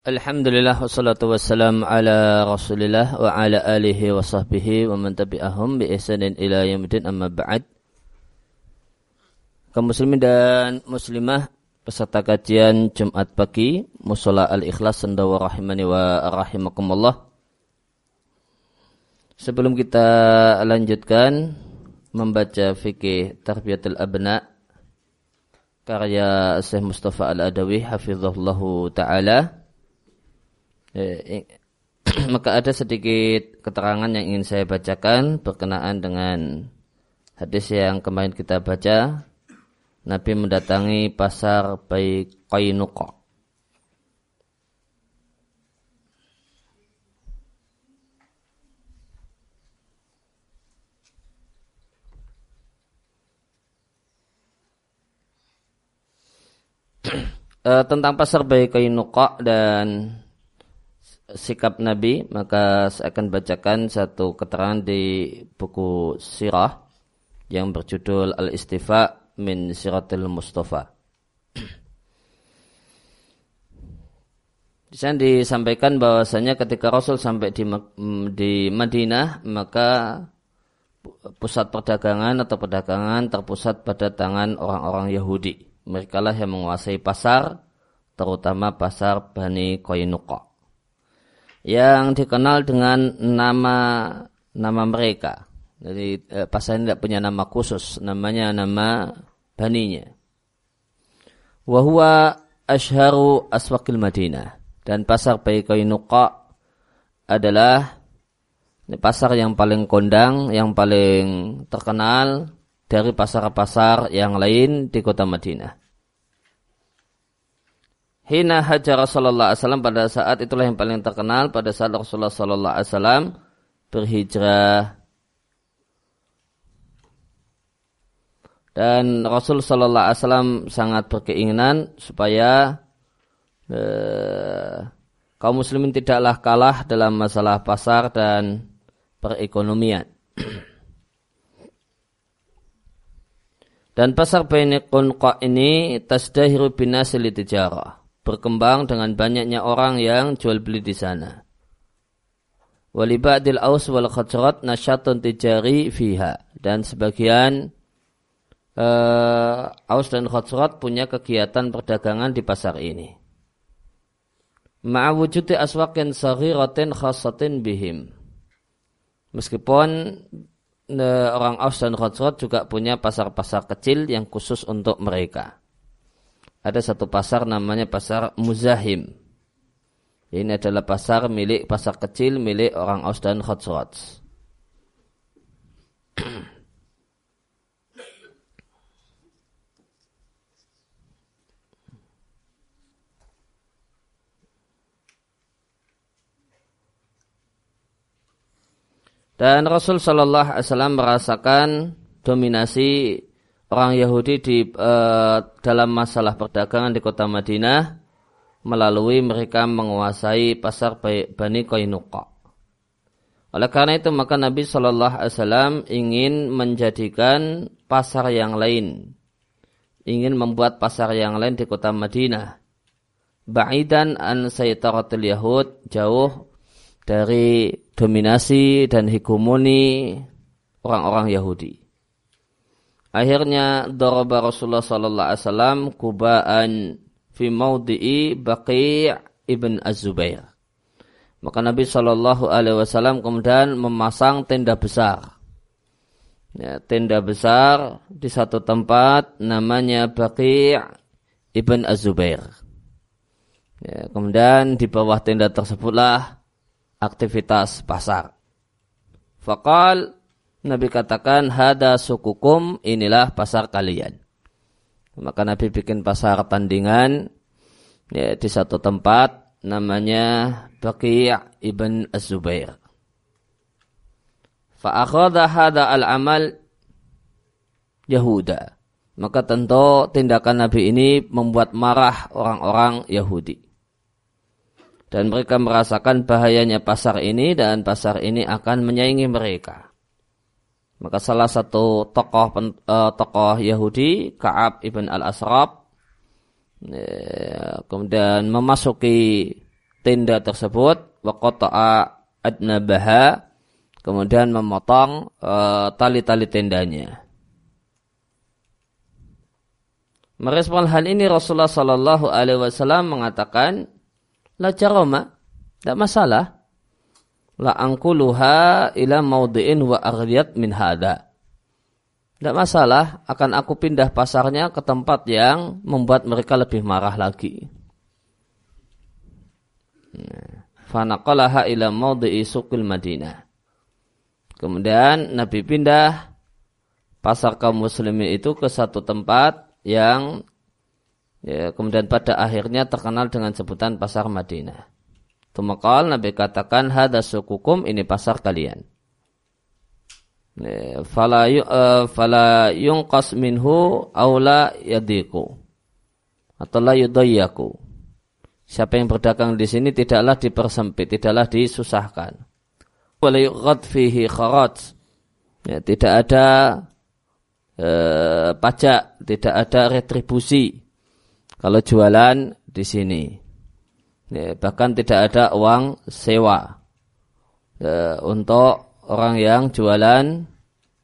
Alhamdulillah wassalatu wassalam ala rasulillah wa ala alihi wa sahbihi wa man tabi'ahum bi ihsanin ila yaumil amma ba'd. Kaum muslimin dan muslimah peserta kajian Jumat pagi Musola Al-Ikhlas Sendawa rahimani wa rahimakumullah. Sebelum kita lanjutkan membaca fikih Tarbiyatul Abna karya Syekh Mustafa Al-Adawi hafizahullahu taala maka ada sedikit keterangan yang ingin saya bacakan berkenaan dengan hadis yang kemarin kita baca. Nabi mendatangi pasar baik Qainuqa. Eh, tentang pasar baik Qainuqa dan sikap Nabi, maka saya akan bacakan satu keterangan di buku sirah yang berjudul Al-Istifa min Siratil Mustafa. Di sana disampaikan bahwasanya ketika Rasul sampai di, di Madinah, maka pusat perdagangan atau perdagangan terpusat pada tangan orang-orang Yahudi. Mereka lah yang menguasai pasar, terutama pasar Bani Koinuqa yang dikenal dengan nama nama mereka. Jadi eh, pasar ini tidak punya nama khusus, namanya nama baninya. Wahwa ashharu aswakil Madinah dan pasar Baikainuqa adalah pasar yang paling kondang, yang paling terkenal dari pasar-pasar yang lain di kota Madinah. Hina hajar Rasulullah SAW pada saat itulah yang paling terkenal pada saat Rasulullah SAW berhijrah dan Rasul Sallallahu Alaihi Wasallam sangat berkeinginan supaya eh, kaum muslimin tidaklah kalah dalam masalah pasar dan perekonomian. Dan pasar Baini Qunqa ini tasdahiru binasil tijarah berkembang dengan banyaknya orang yang jual beli di sana. Walibadil aus wal khajrat nasyatun tijari fiha. Dan sebagian uh, aus dan khajrat punya kegiatan perdagangan di pasar ini. Ma'awujudi aswakin saghiratin khasatin bihim. Meskipun uh, orang aus dan khajrat juga punya pasar-pasar kecil yang khusus untuk mereka ada satu pasar namanya pasar Muzahim. Ini adalah pasar milik pasar kecil milik orang Aus dan Khazraj. Dan Rasul Shallallahu Alaihi Wasallam merasakan dominasi orang Yahudi di uh, dalam masalah perdagangan di kota Madinah melalui mereka menguasai pasar Bani Qainuqa. Oleh karena itu maka Nabi Shallallahu Alaihi Wasallam ingin menjadikan pasar yang lain, ingin membuat pasar yang lain di kota Madinah. Ba'idan an saytaratil Yahud, jauh dari dominasi dan hegemoni orang-orang Yahudi. Akhirnya daraba Rasulullah sallallahu alaihi wasallam kubaan fi maudhi'i Baqi' ibn Az-Zubair. Maka Nabi Shallallahu alaihi wasallam kemudian memasang tenda besar. Ya, tenda besar di satu tempat namanya Baqi' ibn Az-Zubair. Ya, kemudian di bawah tenda tersebutlah aktivitas pasar. Fakal Nabi katakan hada sukukum inilah pasar kalian. Maka Nabi bikin pasar tandingan ya, di satu tempat namanya Baqi' ibn Az-Zubair. Fa'akhadha hada al-amal Yahuda. Maka tentu tindakan Nabi ini membuat marah orang-orang Yahudi. Dan mereka merasakan bahayanya pasar ini dan pasar ini akan menyaingi mereka. Maka salah satu tokoh uh, tokoh Yahudi, Ka'ab ibn al-Asrab, ya, kemudian memasuki tenda tersebut wa qata'a adnabaha kemudian memotong eh, tali-tali uh, tendanya. Merespon hal ini Rasulullah Shallallahu Alaihi Wasallam mengatakan, la jaroma, tidak masalah. La angkuluha ila maudiin wa aghliyat min hada. Tidak masalah, akan aku pindah pasarnya ke tempat yang membuat mereka lebih marah lagi. Fanaqalaha ila maudi'i suqil Madinah. Kemudian Nabi pindah pasar kaum muslimin itu ke satu tempat yang ya, kemudian pada akhirnya terkenal dengan sebutan pasar Madinah. Tumakal Nabi katakan hada sukukum ini pasar kalian. Fala uh, fala yungqas minhu aula yadiku atau la yudayyaku. Siapa yang berdagang di sini tidaklah dipersempit tidaklah disusahkan. Wala yughad fihi kharaj. Ya, tidak ada uh, pajak tidak ada retribusi kalau jualan di sini ya, bahkan tidak ada uang sewa uh, untuk orang yang jualan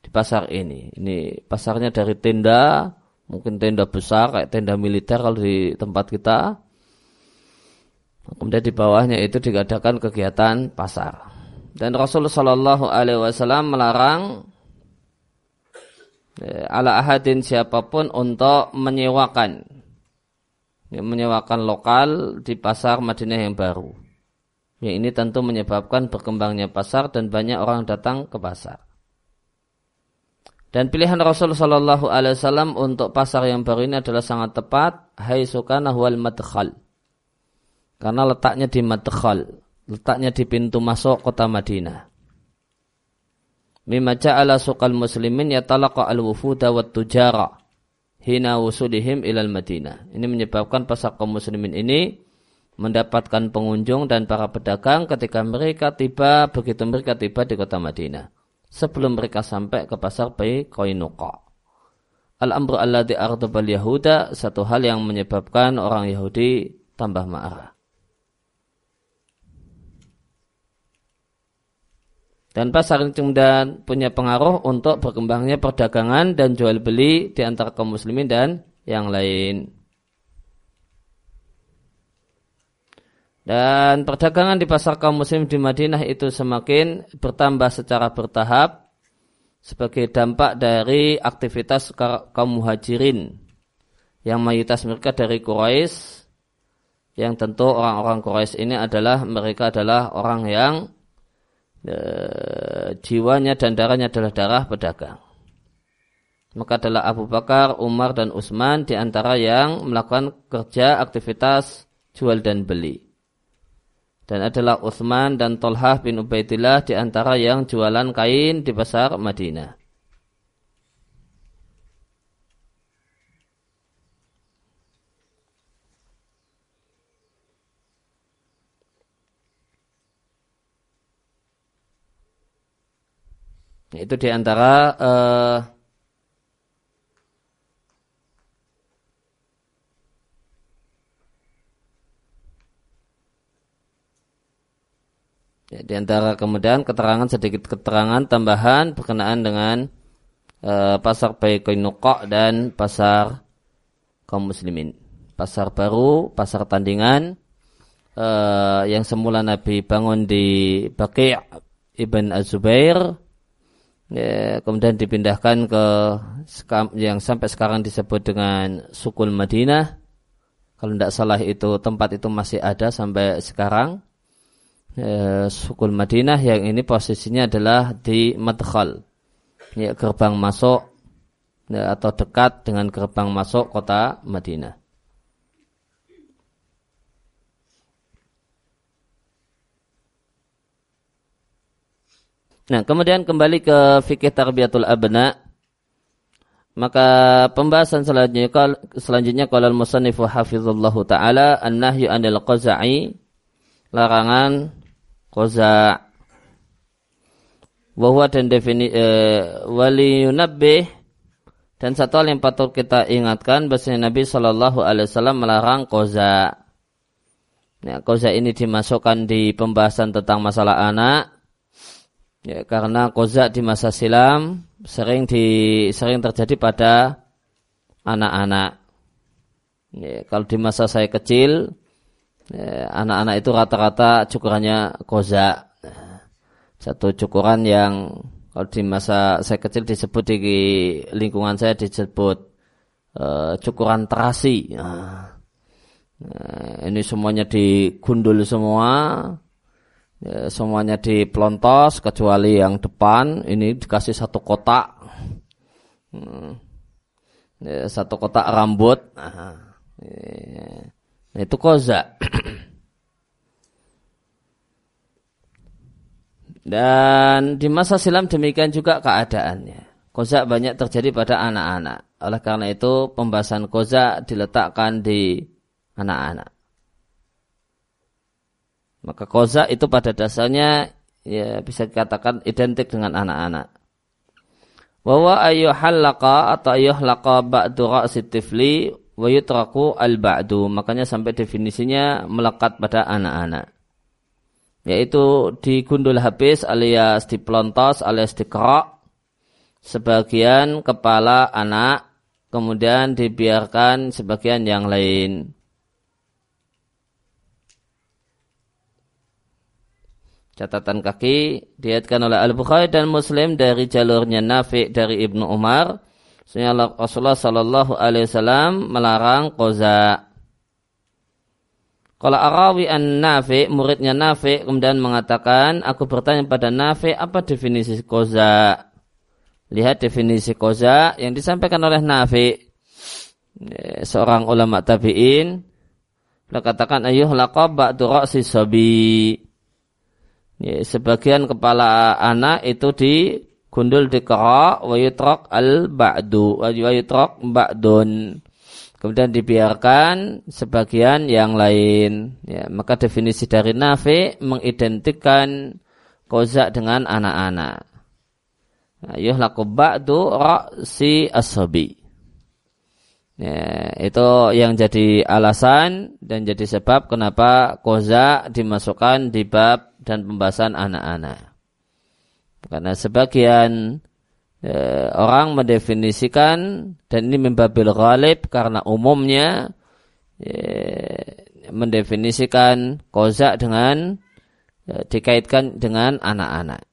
di pasar ini. Ini pasarnya dari tenda, mungkin tenda besar kayak tenda militer kalau di tempat kita. Kemudian di bawahnya itu diadakan kegiatan pasar. Dan Rasulullah Shallallahu Alaihi Wasallam melarang ya, ala ahadin siapa pun untuk menyewakan menyewakan lokal di pasar Madinah yang baru. Ya ini tentu menyebabkan berkembangnya pasar dan banyak orang datang ke pasar. Dan pilihan Rasul Shallallahu Alaihi Wasallam untuk pasar yang baru ini adalah sangat tepat. Hai wal madkhal. Karena letaknya di madkhal, letaknya di pintu masuk kota Madinah. Mimma ja'ala suqal muslimin yatalaqa al-wufuda hina wusulihim ilal Madinah. Ini menyebabkan pasar kaum muslimin ini mendapatkan pengunjung dan para pedagang ketika mereka tiba begitu mereka tiba di kota Madinah sebelum mereka sampai ke pasar Bai Koinuqa. Al-amru alladhi ardabal Yahuda satu hal yang menyebabkan orang Yahudi tambah marah. Dan pasar ini kemudian punya pengaruh untuk berkembangnya perdagangan dan jual beli di antara kaum muslimin dan yang lain. Dan perdagangan di pasar kaum muslim di Madinah itu semakin bertambah secara bertahap sebagai dampak dari aktivitas kaum muhajirin yang mayoritas mereka dari Quraisy yang tentu orang-orang Quraisy ini adalah mereka adalah orang yang e, jiwanya dan darahnya adalah darah pedagang. Maka adalah Abu Bakar, Umar dan Utsman di antara yang melakukan kerja aktivitas jual dan beli dan adalah Uthman dan Tolhah bin Ubaidillah di antara yang jualan kain di pasar Madinah. Itu di antara uh, Ya, di antara kemudian keterangan sedikit keterangan tambahan berkenaan dengan e, pasar Baikoinukok dan pasar kaum muslimin. Pasar baru, pasar tandingan e, yang semula Nabi bangun di Baqi' Ibn Az-Zubair ya, kemudian dipindahkan ke yang sampai sekarang disebut dengan Sukul Madinah. Kalau tidak salah itu tempat itu masih ada sampai sekarang eh, sukul Madinah yang ini posisinya adalah di madkhal ya, gerbang masuk ya, atau dekat dengan gerbang masuk kota Madinah. Nah, kemudian kembali ke fikih tarbiyatul abna. Maka pembahasan selanjutnya selanjutnya kalau al-musannifu hafizallahu taala an-nahyu anil qaza'i larangan koza bahwa dan defini eh, wali yunabbih dan satu hal yang patut kita ingatkan bahwa Nabi Shallallahu Alaihi Wasallam melarang koza Ya, koza ini dimasukkan di pembahasan tentang masalah anak. Ya, karena koza di masa silam sering di sering terjadi pada anak-anak. Ya, kalau di masa saya kecil, ya, anak-anak ya, itu rata-rata cukurannya koza. Satu cukuran yang kalau di masa saya kecil disebut di lingkungan saya disebut uh, cukuran terasi. Nah, Nah, ini semuanya digundul semua, ya, semuanya dipelontos kecuali yang depan ini dikasih satu kotak, hmm. ya, satu kotak rambut. Nah, ya. nah itu koza. Dan di masa silam demikian juga keadaannya. Koza banyak terjadi pada anak-anak. Oleh karena itu pembahasan koza diletakkan di anak-anak. Maka koza itu pada dasarnya ya bisa dikatakan identik dengan anak-anak. Wawa ayyuhallaqa atau ayyuhlaqa ba'du ra'si tifli wa yutraku al-ba'du. Makanya sampai definisinya melekat pada anak-anak. Yaitu digundul habis alias dipelontos alias dikerok sebagian kepala anak kemudian dibiarkan sebagian yang lain. Catatan kaki diatkan oleh Al-Bukhari dan Muslim dari jalurnya Nafi dari Ibnu Umar. Sehingga Rasulullah Sallallahu Alaihi Wasallam melarang koza. Kalau Arawi an Nafi, muridnya Nafi kemudian mengatakan, aku bertanya pada Nafi apa definisi koza. Lihat definisi koza yang disampaikan oleh Nafi, seorang ulama tabiin. Beliau katakan ayuh laqab ba'du ra'si sabi Ya, sebagian kepala anak itu digundul di kera wa al ba'du wa yutrok ba'dun. Kemudian dibiarkan sebagian yang lain. Ya, maka definisi dari nafi mengidentikan kozak dengan anak-anak. Nah, yuhlaku ba'du ra'si asabi. Ya, itu yang jadi alasan dan jadi sebab kenapa koza dimasukkan di bab dan pembahasan anak-anak. Karena sebagian e, orang mendefinisikan dan ini membabil ghalib karena umumnya e, mendefinisikan koza dengan e, dikaitkan dengan anak-anak.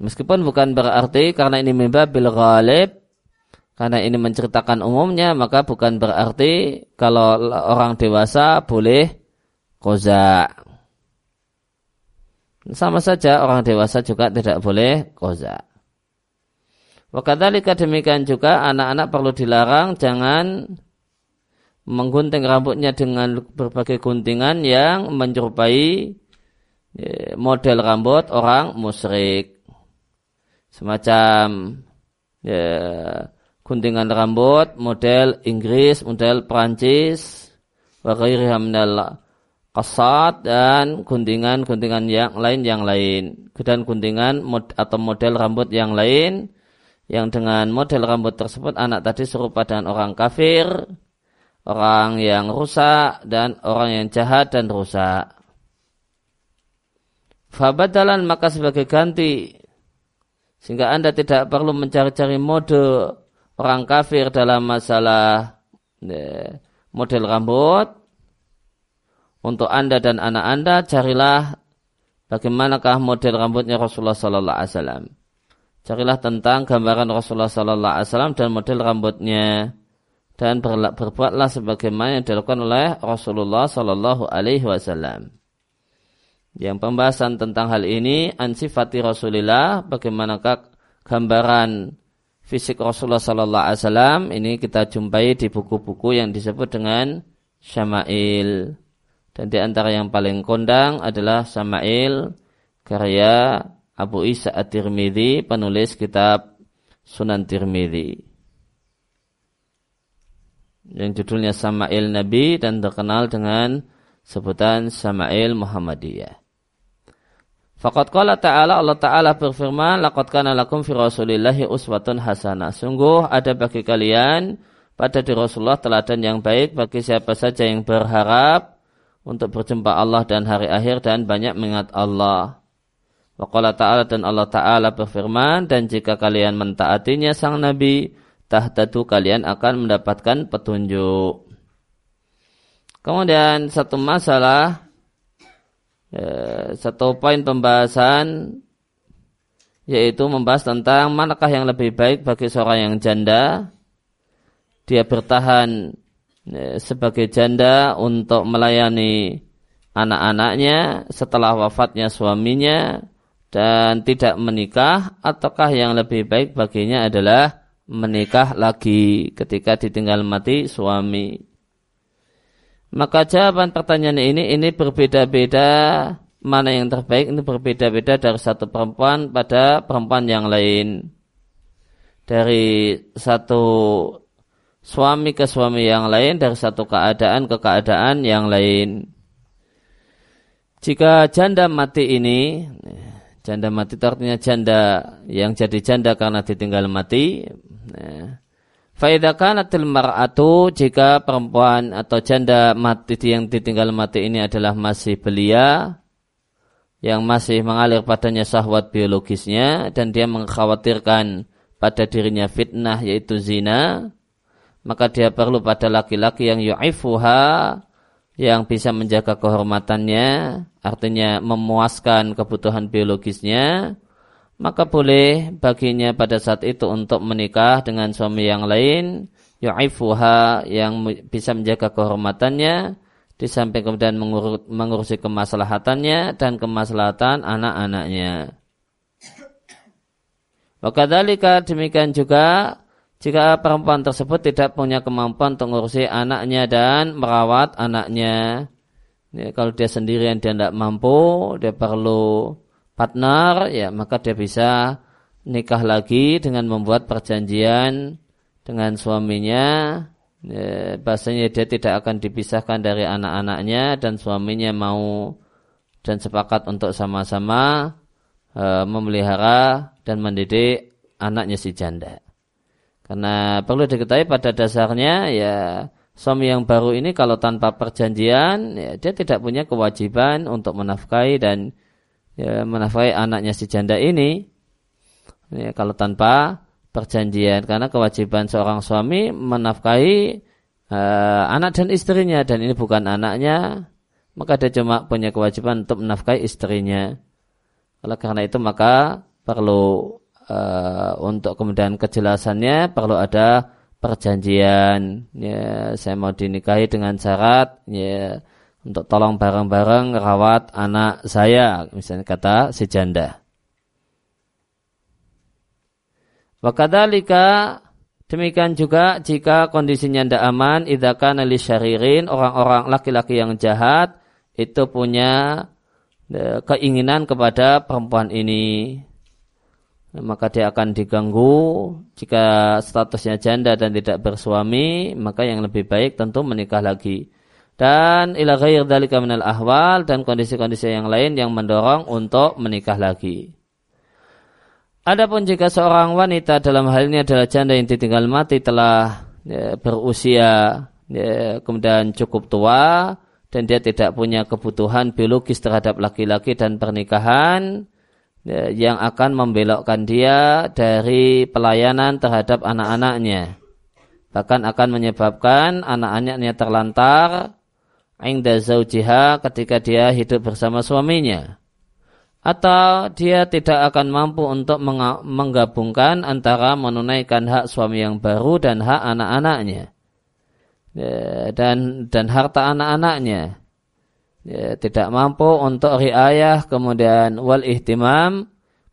Meskipun bukan berarti karena ini membabil ghalib karena ini menceritakan umumnya, maka bukan berarti kalau orang dewasa boleh koza. Sama saja orang dewasa juga tidak boleh koza. Wakadhalika demikian juga anak-anak perlu dilarang jangan menggunting rambutnya dengan berbagai guntingan yang menyerupai ya, model rambut orang musyrik. Semacam ya, guntingan rambut model Inggris, model Prancis, wa minal kasat dan guntingan-guntingan yang lain yang lain. Dan guntingan mod, atau model rambut yang lain. Yang dengan model rambut tersebut anak tadi serupa dengan orang kafir, orang yang rusak dan orang yang jahat dan rusak. Fabadalan maka sebagai ganti. Sehingga anda tidak perlu mencari-cari mode orang kafir dalam masalah model rambut, untuk anda dan anak anda carilah bagaimanakah model rambutnya Rasulullah Sallallahu Alaihi Wasallam. Carilah tentang gambaran Rasulullah Sallallahu Alaihi Wasallam dan model rambutnya dan berbuatlah sebagaimana yang dilakukan oleh Rasulullah Sallallahu Alaihi Wasallam. Yang pembahasan tentang hal ini ansifati Rasulullah bagaimanakah gambaran fisik Rasulullah Sallallahu Alaihi Wasallam ini kita jumpai di buku-buku yang disebut dengan Syama'il dan di antara yang paling kondang adalah Syama'il karya Abu Isa At-Tirmidzi penulis kitab Sunan Tirmidzi yang judulnya Sama'il Nabi dan terkenal dengan sebutan Sama'il Muhammadiyah. Fakat kala ta'ala Allah ta'ala berfirman Laqad kana lakum fi rasulillahi uswatun hasanah Sungguh ada bagi kalian pada di Rasulullah teladan yang baik bagi siapa saja yang berharap untuk berjumpa Allah dan hari akhir dan banyak mengingat Allah. Waqala ta'ala dan Allah ta'ala berfirman dan jika kalian mentaatinya sang Nabi tahtatu kalian akan mendapatkan petunjuk. Kemudian satu masalah ya, satu poin pembahasan yaitu membahas tentang manakah yang lebih baik bagi seorang yang janda dia bertahan sebagai janda untuk melayani anak-anaknya setelah wafatnya suaminya dan tidak menikah ataukah yang lebih baik baginya adalah menikah lagi ketika ditinggal mati suami. Maka jawaban pertanyaan ini ini berbeda-beda mana yang terbaik ini berbeda-beda dari satu perempuan pada perempuan yang lain. Dari satu suami ke suami yang lain, dari satu keadaan ke keadaan yang lain. Jika janda mati ini, Janda mati artinya janda yang jadi janda karena ditinggal mati. Nah, Faidah kanatil mar'atu jika perempuan atau janda mati yang ditinggal mati ini adalah masih belia yang masih mengalir padanya syahwat biologisnya dan dia mengkhawatirkan pada dirinya fitnah yaitu zina maka dia perlu pada laki-laki yang yu'ifuha yang bisa menjaga kehormatannya, artinya memuaskan kebutuhan biologisnya, maka boleh baginya pada saat itu untuk menikah dengan suami yang lain, yu'ifuha yang bisa menjaga kehormatannya, di samping kemudian mengurus, mengurusi kemaslahatannya dan kemaslahatan anak-anaknya. Wakadhalika demikian juga jika perempuan tersebut tidak punya kemampuan untuk mengurusi anaknya dan merawat anaknya. Ya, kalau dia sendirian dia tidak mampu, dia perlu partner, ya maka dia bisa nikah lagi dengan membuat perjanjian dengan suaminya. Ya, bahasanya dia tidak akan dipisahkan dari anak-anaknya dan suaminya mau dan sepakat untuk sama-sama uh, memelihara dan mendidik anaknya si janda. Karena perlu diketahui pada dasarnya ya suami yang baru ini kalau tanpa perjanjian ya, dia tidak punya kewajiban untuk menafkahi dan ya, menafkahi anaknya si janda ini. Ya, kalau tanpa perjanjian karena kewajiban seorang suami menafkahi uh, anak dan istrinya dan ini bukan anaknya maka dia cuma punya kewajiban untuk menafkahi istrinya. Oleh karena itu maka perlu uh, untuk kemudian kejelasannya perlu ada perjanjian. Ya saya mau dinikahi dengan syarat ya untuk tolong bareng-bareng rawat anak saya misalnya kata si janda. Wakadalika demikian juga jika kondisinya tidak aman idaka nali syaririn orang-orang laki-laki yang jahat itu punya e, keinginan kepada perempuan ini maka dia akan diganggu. Jika statusnya janda dan tidak bersuami maka yang lebih baik tentu menikah lagi. Dan ila ghair dalika minal ahwal dan kondisi-kondisi yang lain yang mendorong untuk menikah lagi. Adapun jika seorang wanita dalam hal ini adalah janda yang ditinggal mati telah ya, berusia ya, kemudian cukup tua dan dia tidak punya kebutuhan biologis terhadap laki-laki dan pernikahan yang akan membelokkan dia dari pelayanan terhadap anak-anaknya. Bahkan akan menyebabkan anak-anaknya terlantar inda zaujiha ketika dia hidup bersama suaminya. Atau dia tidak akan mampu untuk menggabungkan antara menunaikan hak suami yang baru dan hak anak-anaknya. Ya, dan dan harta anak-anaknya ya, tidak mampu untuk riayah kemudian wal ihtimam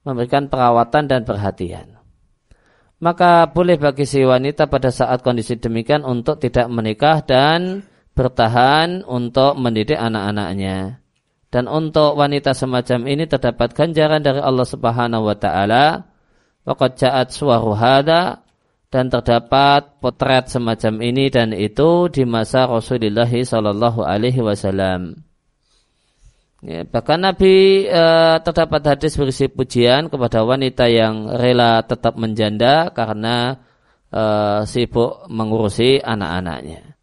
memberikan perawatan dan perhatian. Maka boleh bagi si wanita pada saat kondisi demikian untuk tidak menikah dan bertahan untuk mendidik anak-anaknya. Dan untuk wanita semacam ini terdapat ganjaran dari Allah Subhanahu wa taala. Waqad ja'at suwaru dan terdapat potret semacam ini dan itu di masa Rasulullah sallallahu alaihi wasallam. Ya, bahkan Nabi e, terdapat hadis berisi pujian kepada wanita yang rela tetap menjanda karena e, sibuk mengurusi anak-anaknya.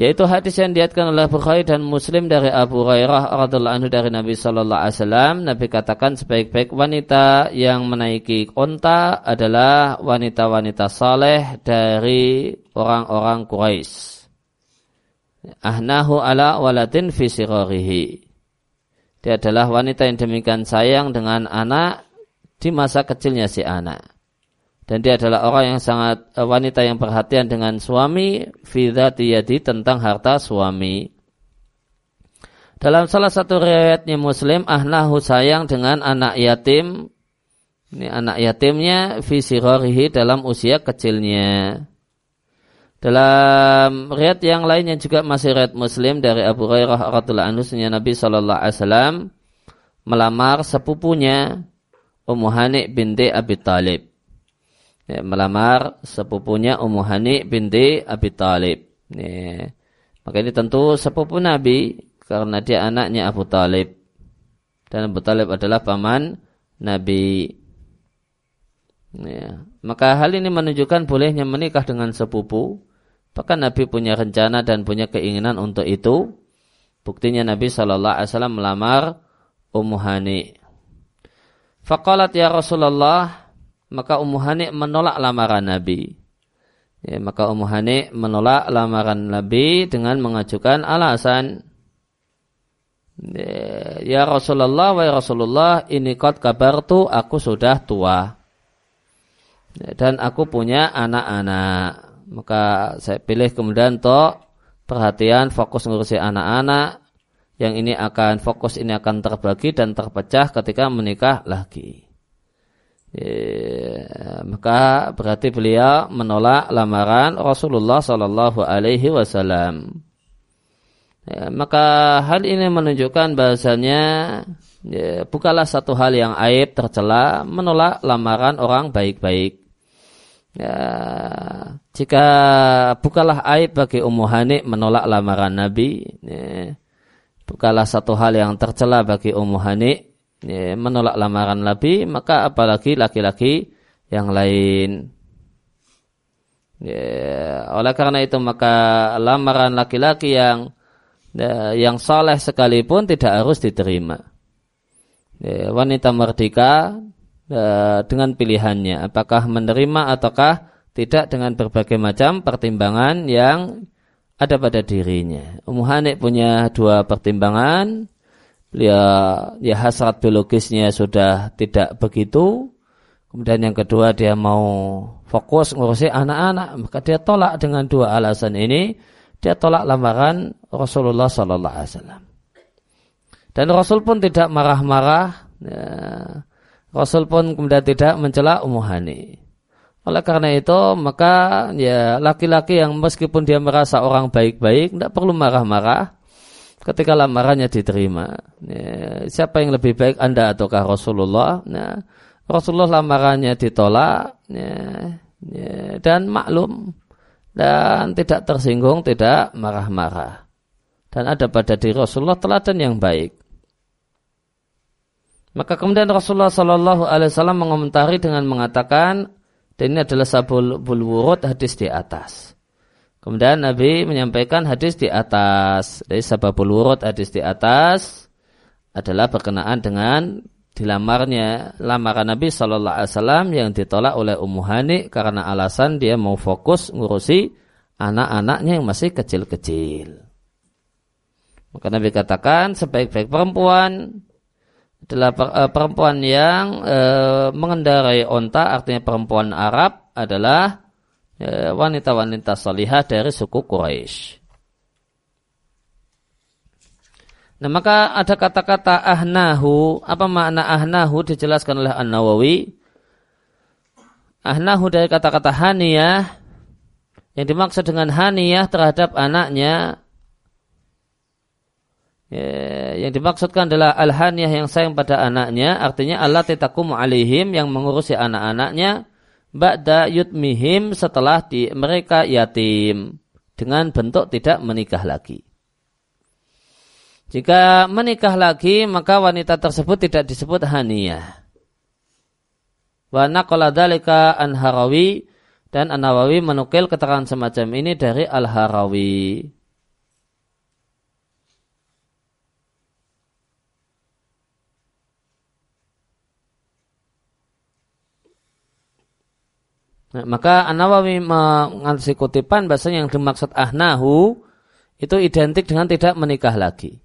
yaitu hadis yang diatkan oleh Bukhari dan Muslim dari Abu Hurairah radhiallahu anhu dari Nabi Shallallahu Alaihi Wasallam. Nabi katakan sebaik-baik wanita yang menaiki onta adalah wanita-wanita saleh dari orang-orang Quraisy. Ahnahu ala walatin fi Dia adalah wanita yang demikian sayang dengan anak di masa kecilnya si anak dan dia adalah orang yang sangat uh, wanita yang perhatian dengan suami fidzati yadi tentang harta suami. Dalam salah satu riwayatnya Muslim, ahnahu sayang dengan anak yatim. Ini anak yatimnya fisirorihi dalam usia kecilnya. Dalam riwayat yang lainnya juga masih riwayat Muslim dari Abu Hurairah radhiyallahu anhu Nabi sallallahu alaihi wasallam melamar sepupunya Ummu Hani binti Abi Talib ya, melamar sepupunya Ummu Hani binti Abi Talib. Ya. Maka ini tentu sepupu Nabi karena dia anaknya Abu Talib. Dan Abu Talib adalah paman Nabi. Ya. Maka hal ini menunjukkan bolehnya menikah dengan sepupu. Bahkan Nabi punya rencana dan punya keinginan untuk itu. Buktinya Nabi Shallallahu Alaihi Wasallam melamar Ummu Hani. Fakalat ya Rasulullah, maka Ummu Hani menolak lamaran Nabi. Ya, maka Ummu Hani menolak lamaran Nabi dengan mengajukan alasan ya, ya Rasulullah wa ya Rasulullah ini kot kabartu aku sudah tua dan aku punya anak-anak maka saya pilih kemudian toh perhatian fokus ngurusi anak-anak yang ini akan fokus ini akan terbagi dan terpecah ketika menikah lagi. Maka berarti beliau menolak lamaran Rasulullah Sallallahu Alaihi Wasallam. Maka hal ini menunjukkan bahasanya ya, bukanlah satu hal yang aib tercela menolak lamaran orang baik-baik. Ya, jika bukanlah aib bagi Ummu menolak lamaran Nabi, ya, bukanlah satu hal yang tercela bagi Ummu ya, menolak lamaran Nabi, maka apalagi laki-laki yang lain. Ya, oleh karena itu maka lamaran laki-laki yang ya, yang soleh sekalipun tidak harus diterima. Ya, wanita merdeka dengan pilihannya, apakah menerima ataukah tidak dengan berbagai macam pertimbangan yang ada pada dirinya. Ummu Hanik punya dua pertimbangan ya, ya hasrat biologisnya sudah tidak begitu. Kemudian yang kedua dia mau fokus ngurusi anak-anak, maka dia tolak dengan dua alasan ini. Dia tolak lamaran Rasulullah Sallallahu Alaihi Wasallam. Dan Rasul pun tidak marah-marah. Ya, Rasul pun kemudian tidak mencela Ummu Hani. Oleh karena itu, maka ya laki-laki yang meskipun dia merasa orang baik-baik, tidak perlu marah-marah ketika lamarannya diterima. Ya, siapa yang lebih baik Anda ataukah Rasulullah? Nah, Rasulullah lamarannya ditolak ya, ya, dan maklum dan tidak tersinggung, tidak marah-marah. Dan ada pada diri Rasulullah teladan yang baik. Maka kemudian Rasulullah Shallallahu Alaihi Wasallam mengomentari dengan mengatakan, dan ini adalah sabul bulwurut hadis di atas. Kemudian Nabi menyampaikan hadis di atas. Dari sababul wurud hadis di atas adalah berkenaan dengan dilamarnya lamaran Nabi Shallallahu Alaihi Wasallam yang ditolak oleh Ummu Hani karena alasan dia mau fokus ngurusi anak-anaknya yang masih kecil-kecil. Maka Nabi katakan sebaik-baik perempuan adalah eh, perempuan yang e, mengendarai onta, artinya perempuan Arab adalah Ya, wanita-wanita salihah dari suku Quraisy. Nah maka ada kata-kata ahnahu. Apa makna ahnahu dijelaskan oleh An-Nawawi. Ahnahu dari kata-kata haniyah. Yang dimaksud dengan haniyah terhadap anaknya. Ya, yang dimaksudkan adalah al-haniyah yang sayang pada anaknya. Artinya Allah tetakum alihim yang mengurusi anak-anaknya ba'da yutmihim setelah di, mereka yatim dengan bentuk tidak menikah lagi. Jika menikah lagi maka wanita tersebut tidak disebut haniyah. Wa naqala dzalika dan An-Nawawi menukil keterangan semacam ini dari Al-Harawi. Nah, maka An-Nawawi mengasih kutipan bahasanya yang dimaksud ahnahu itu identik dengan tidak menikah lagi.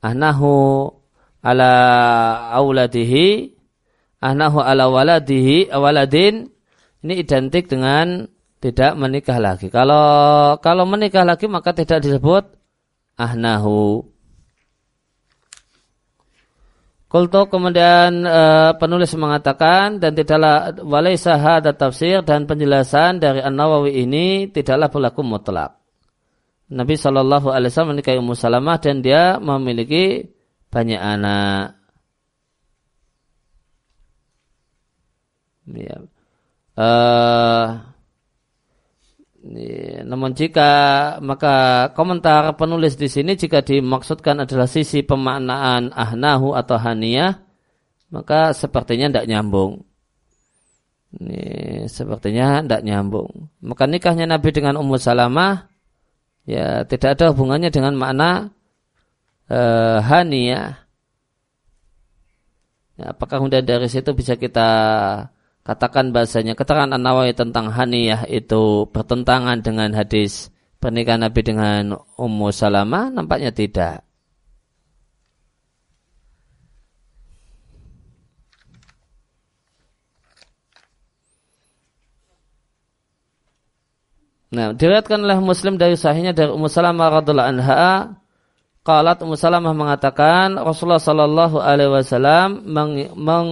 Ahnahu ala auladihi, ahnahu ala waladihi, awaladin, ini identik dengan tidak menikah lagi. Kalau kalau menikah lagi maka tidak disebut ahnahu. Kultu kemudian e, penulis mengatakan dan tidaklah walaysa hada tafsir dan penjelasan dari An-Nawawi ini tidaklah berlaku mutlak. Nabi Shallallahu Alaihi Wasallam menikahi Ummu Salamah dan dia memiliki banyak anak. Ya. Uh, namun jika maka komentar penulis di sini jika dimaksudkan adalah sisi pemaknaan ahnahu atau haniyah maka sepertinya tidak nyambung. Ini sepertinya tidak nyambung. Maka nikahnya Nabi dengan Ummu Salamah ya tidak ada hubungannya dengan makna uh, haniyah. Ya, apakah kemudian dari situ bisa kita katakan bahasanya keterangan An-Nawawi tentang Haniyah itu bertentangan dengan hadis pernikahan Nabi dengan Ummu Salamah? Nampaknya tidak. Nah, diriatkan oleh Muslim dari sahihnya dari Ummu Salamah radhiallahu anha Qalat Ummu Salamah mengatakan Rasulullah Sallallahu Alaihi Wasallam meng, meng,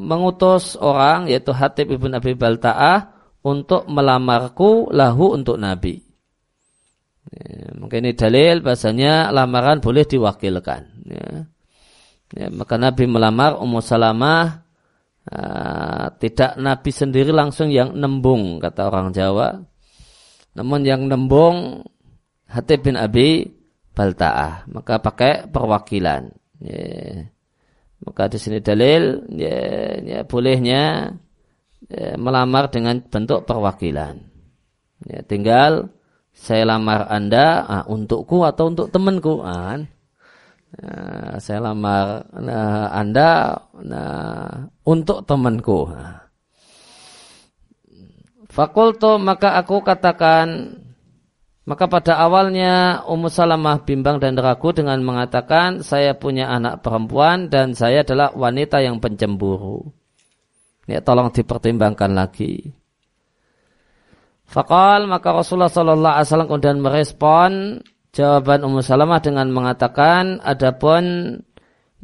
mengutus orang yaitu Hatib ibn Abi Balta'ah untuk melamarku lahu untuk Nabi. Ya, mungkin ini dalil bahasanya lamaran boleh diwakilkan. Ya. Ya, maka Nabi melamar Ummu Salamah uh, tidak Nabi sendiri langsung yang nembung kata orang Jawa. Namun yang nembung Hatib bin Abi balta'ah maka pakai perwakilan ya. maka di sini dalil ya, ya bolehnya ya, melamar dengan bentuk perwakilan ya, tinggal saya lamar anda ah, untukku atau untuk temanku ah, nah, saya lamar nah, anda nah, untuk temanku nah. fakulto maka aku katakan maka pada awalnya Ummu Salamah bimbang dan ragu dengan mengatakan saya punya anak perempuan dan saya adalah wanita yang pencemburu. Ya tolong dipertimbangkan lagi. Fakal maka Rasulullah Sallallahu Alaihi Wasallam kemudian merespon jawaban Ummu Salamah dengan mengatakan adapun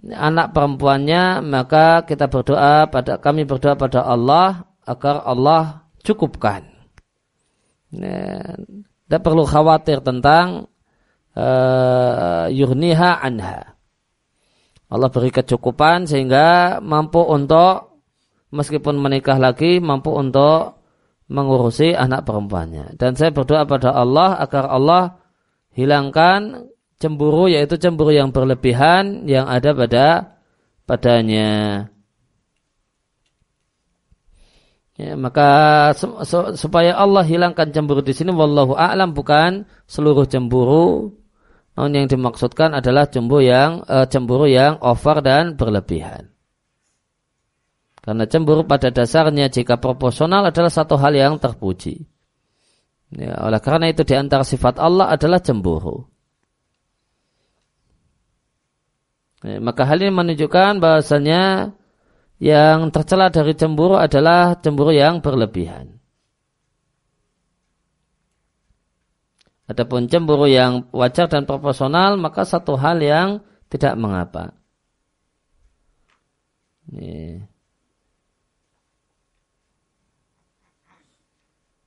anak perempuannya maka kita berdoa pada kami berdoa pada Allah agar Allah cukupkan. Ya, tidak perlu khawatir tentang uh, yurniha anha. Allah beri kecukupan sehingga mampu untuk meskipun menikah lagi mampu untuk mengurusi anak perempuannya. Dan saya berdoa pada Allah agar Allah hilangkan cemburu yaitu cemburu yang berlebihan yang ada pada padanya. Ya, maka supaya Allah hilangkan cemburu di sini wallahu a'lam bukan seluruh cemburu. Namun yang dimaksudkan adalah cemburu yang uh, cemburu yang over dan berlebihan. Karena cemburu pada dasarnya jika proporsional adalah satu hal yang terpuji. Ya, oleh karena itu di antara sifat Allah adalah cemburu. Ya, maka hal ini menunjukkan bahasanya yang tercela dari cemburu adalah cemburu yang berlebihan. Adapun cemburu yang wajar dan proporsional maka satu hal yang tidak mengapa.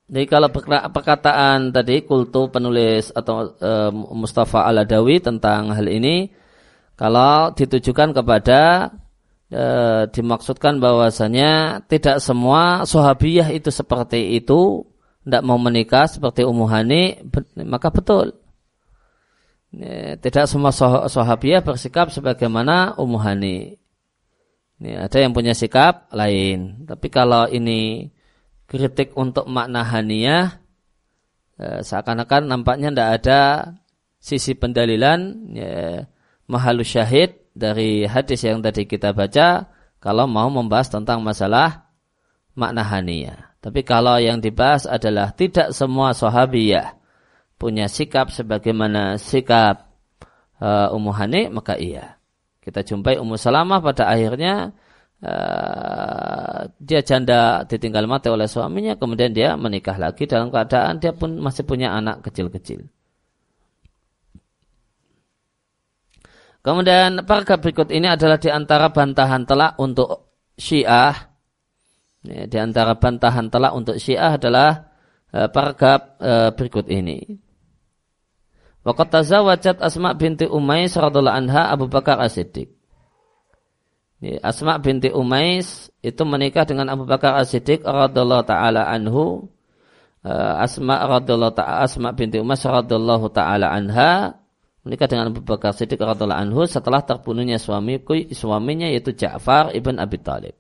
Jadi kalau perkataan tadi kultu penulis atau e, Mustafa Al-Adawi tentang hal ini kalau ditujukan kepada e, dimaksudkan bahwasanya tidak semua sahabiyah itu seperti itu, tidak mau menikah seperti Ummu Hani, maka betul. E, tidak semua sahabiyah bersikap sebagaimana Ummu Hani. Ini ada yang punya sikap lain. Tapi kalau ini kritik untuk makna haniyah, e, seakan-akan nampaknya tidak ada sisi pendalilan, ya, mahalus syahid dari hadis yang tadi kita baca kalau mau membahas tentang masalah makna haniyah. Tapi kalau yang dibahas adalah tidak semua sahabiyah punya sikap sebagaimana sikap uh, Ummu Hani, maka iya. Kita jumpai Ummu Salamah pada akhirnya uh, dia janda ditinggal mati oleh suaminya, kemudian dia menikah lagi dalam keadaan dia pun masih punya anak kecil-kecil. Kemudian paragraf berikut ini adalah di antara bantahan telak untuk Syiah. Di antara bantahan telak untuk Syiah adalah uh, paragraf uh, berikut ini. Waqat tazawajat Asma binti Umais radhiallahu anha Abu Bakar As-Siddiq. Asma binti Umais itu menikah dengan Abu Bakar As-Siddiq radhiallahu taala anhu. Uh, Asma radhiallahu taala Asma binti Umais radhiallahu taala anha menikah dengan Abu Bakar Siddiq radhiallahu anhu setelah terbunuhnya suami suaminya yaitu Ja'far ibn Abi Talib.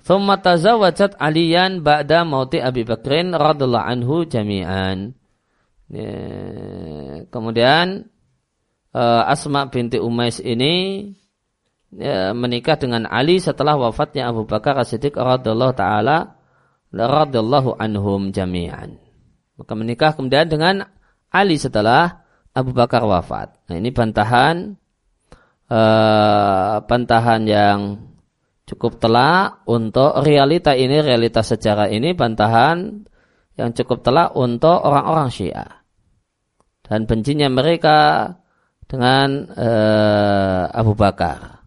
Thumma tazawajat Aliyan ba'da mauti Abi Bakrin radhiallahu anhu jami'an. Ya, kemudian uh, Asma binti Umais ini ya, menikah dengan Ali setelah wafatnya Abu Bakar Siddiq radhiallahu taala radhiallahu anhum jami'an. Maka menikah kemudian dengan Ali setelah Abu Bakar wafat. Nah ini bantahan uh, bantahan yang cukup telak untuk realita ini, realita sejarah ini bantahan yang cukup telak untuk orang-orang Syiah. Dan bencinya mereka dengan uh, Abu Bakar.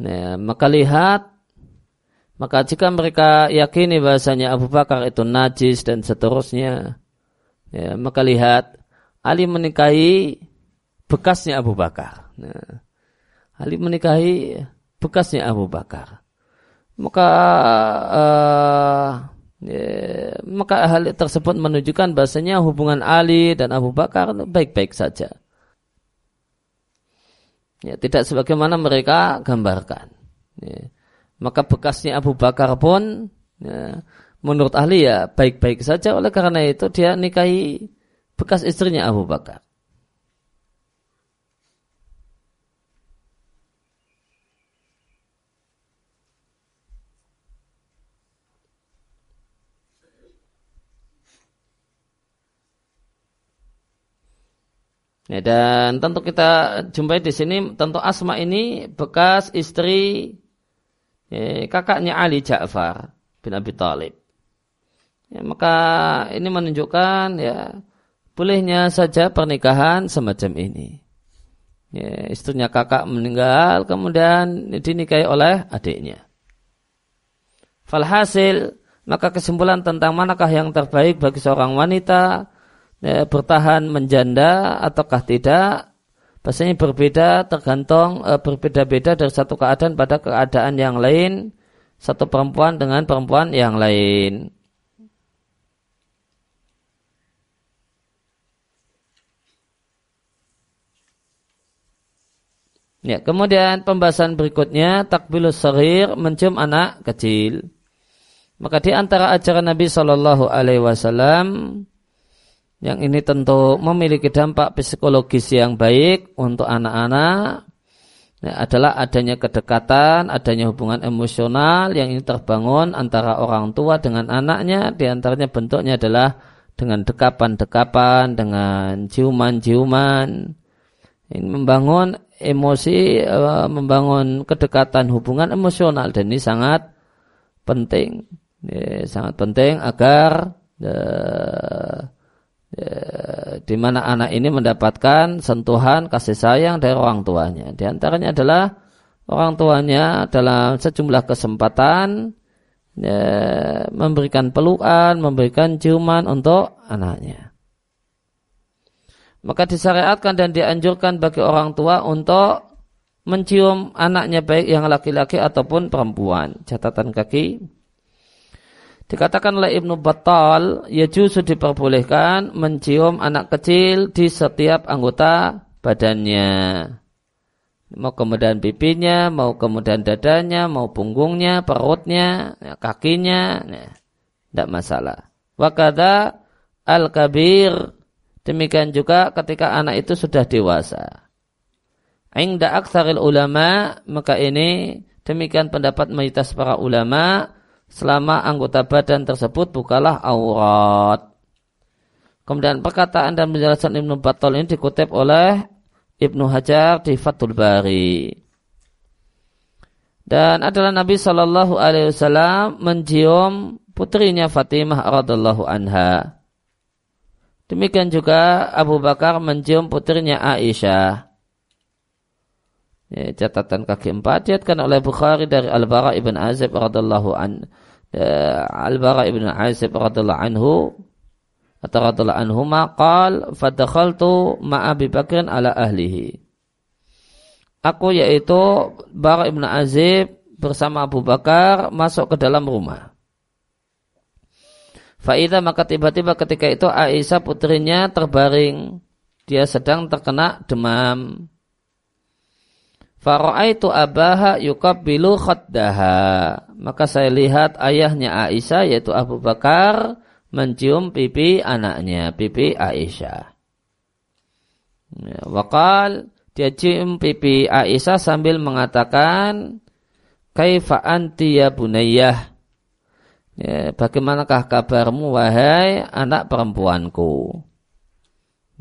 Nah, maka lihat maka jika mereka yakini bahasanya Abu Bakar itu najis dan seterusnya, ya, maka lihat Ali menikahi bekasnya Abu Bakar. Nah, Ali menikahi bekasnya Abu Bakar. Maka uh, ya, maka hal tersebut menunjukkan bahasanya hubungan Ali dan Abu Bakar baik-baik saja. Ya, tidak sebagaimana mereka gambarkan. Ya maka bekasnya Abu Bakar pun ya, menurut ahli ya baik-baik saja oleh karena itu dia nikahi bekas istrinya Abu Bakar. Ya, dan tentu kita jumpai di sini tentu Asma ini bekas istri eh, kakaknya Ali Ja'far bin Abi Thalib. Ya, maka ini menunjukkan ya bolehnya saja pernikahan semacam ini. Ya, istrinya kakak meninggal kemudian dinikahi oleh adiknya. Falhasil maka kesimpulan tentang manakah yang terbaik bagi seorang wanita ya, bertahan menjanda ataukah tidak Bahasanya berbeda tergantung e, berbeda-beda dari satu keadaan pada keadaan yang lain, satu perempuan dengan perempuan yang lain. Ya, kemudian pembahasan berikutnya takbilus sahir mencium anak kecil. Maka di antara ajaran Nabi Shallallahu Alaihi Wasallam yang ini tentu memiliki dampak psikologis yang baik untuk anak-anak ya, adalah adanya kedekatan, adanya hubungan emosional yang ini terbangun antara orang tua dengan anaknya. Di antaranya bentuknya adalah dengan dekapan-dekapan, dengan ciuman-ciuman. Ini membangun emosi, eh, membangun kedekatan hubungan emosional dan ini sangat penting, ya, sangat penting agar ya, di mana anak ini mendapatkan sentuhan kasih sayang dari orang tuanya. Di antaranya adalah orang tuanya dalam sejumlah kesempatan ya, memberikan pelukan, memberikan ciuman untuk anaknya. Maka disyariatkan dan dianjurkan bagi orang tua untuk mencium anaknya baik yang laki-laki ataupun perempuan. Catatan kaki Dikatakan oleh Ibnu Battal, ya justru diperbolehkan mencium anak kecil di setiap anggota badannya. Mau kemudian pipinya, mau kemudian dadanya, mau punggungnya, perutnya, ya, kakinya, ya, tidak masalah. Wakada al-kabir, demikian juga ketika anak itu sudah dewasa. Ingda aksaril ulama, maka ini Demikian pendapat mayoritas para ulama selama anggota badan tersebut bukalah aurat. Kemudian perkataan dan penjelasan Ibnu Battal ini dikutip oleh Ibnu Hajar di Fathul Bari. Dan adalah Nabi Shallallahu Alaihi Wasallam mencium putrinya Fatimah radhiallahu anha. Demikian juga Abu Bakar mencium putrinya Aisyah. Ya, catatan kaki empat diatkan oleh Bukhari dari Al-Bara ibn Azib radhiallahu an ya, Al-Bara ibn Azib radhiallahu anhu atau radhiallahu anhu maqal fadakhaltu ma'abi Bakrin ala ahlihi. Aku yaitu Bara ibn Azib bersama Abu Bakar masuk ke dalam rumah. Faidah maka tiba-tiba ketika itu Aisyah putrinya terbaring. Dia sedang terkena demam. Fara'aitu abaha yukabbilu khaddaha. Maka saya lihat ayahnya Aisyah yaitu Abu Bakar mencium pipi anaknya, pipi Aisyah. Ya, wakal dia cium pipi Aisyah sambil mengatakan, Kaifa anti ya bunayyah? Ya, bagaimanakah kabarmu wahai anak perempuanku?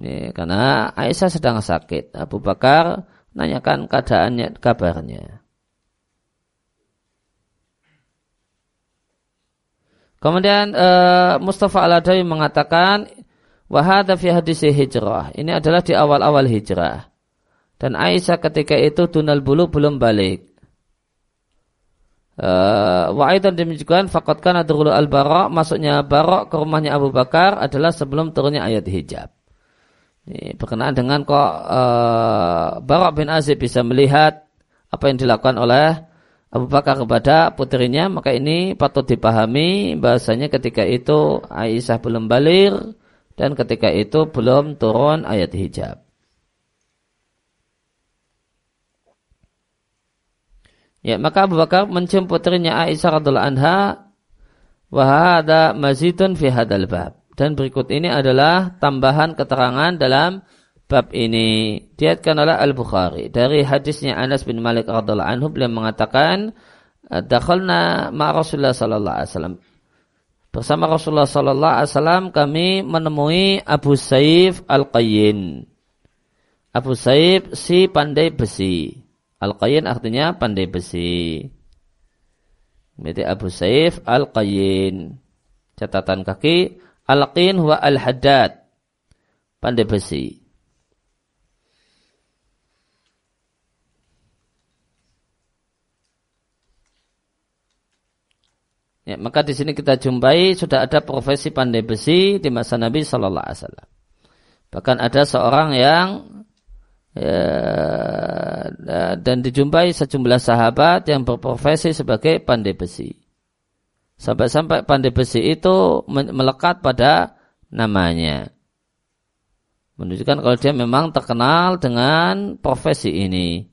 Ya, karena Aisyah sedang sakit. Abu Bakar nanyakan keadaannya, kabarnya. Kemudian uh, Mustafa Al-Adawi mengatakan wahada fi hadis hijrah. Ini adalah di awal-awal hijrah. Dan Aisyah ketika itu tunal bulu belum balik. Uh, wa aidan demikian fakatkan adrulu al-bara masuknya barok ke rumahnya Abu Bakar adalah sebelum turunnya ayat hijab. Ini berkenaan dengan kok uh, Barak bin Azib bisa melihat apa yang dilakukan oleh Abu Bakar kepada putrinya, maka ini patut dipahami bahasanya ketika itu Aisyah belum balir dan ketika itu belum turun ayat hijab. Ya, maka Abu Bakar mencium putrinya Aisyah radhiallahu anha wahada mazidun fi hadal bab. Dan berikut ini adalah tambahan keterangan dalam bab ini. Diatkan oleh Al-Bukhari. Dari hadisnya Anas bin Malik radhiallahu anhu beliau mengatakan, Dakhalna ma Rasulullah sallallahu alaihi wasallam. Bersama Rasulullah sallallahu alaihi wasallam kami menemui Abu Saif Al-Qayyin. Abu Saif si pandai besi. Al-Qayyin artinya pandai besi. Berarti Abu Saif Al-Qayyin. Catatan kaki Al-qin huwa al-haddad. Pandai besi. Ya, maka di sini kita jumpai sudah ada profesi pandai besi di masa Nabi Shallallahu Alaihi Wasallam. Bahkan ada seorang yang ya, dan dijumpai sejumlah sahabat yang berprofesi sebagai pandai besi. Sampai-sampai pandai besi itu melekat pada namanya. Menunjukkan kalau dia memang terkenal dengan profesi ini.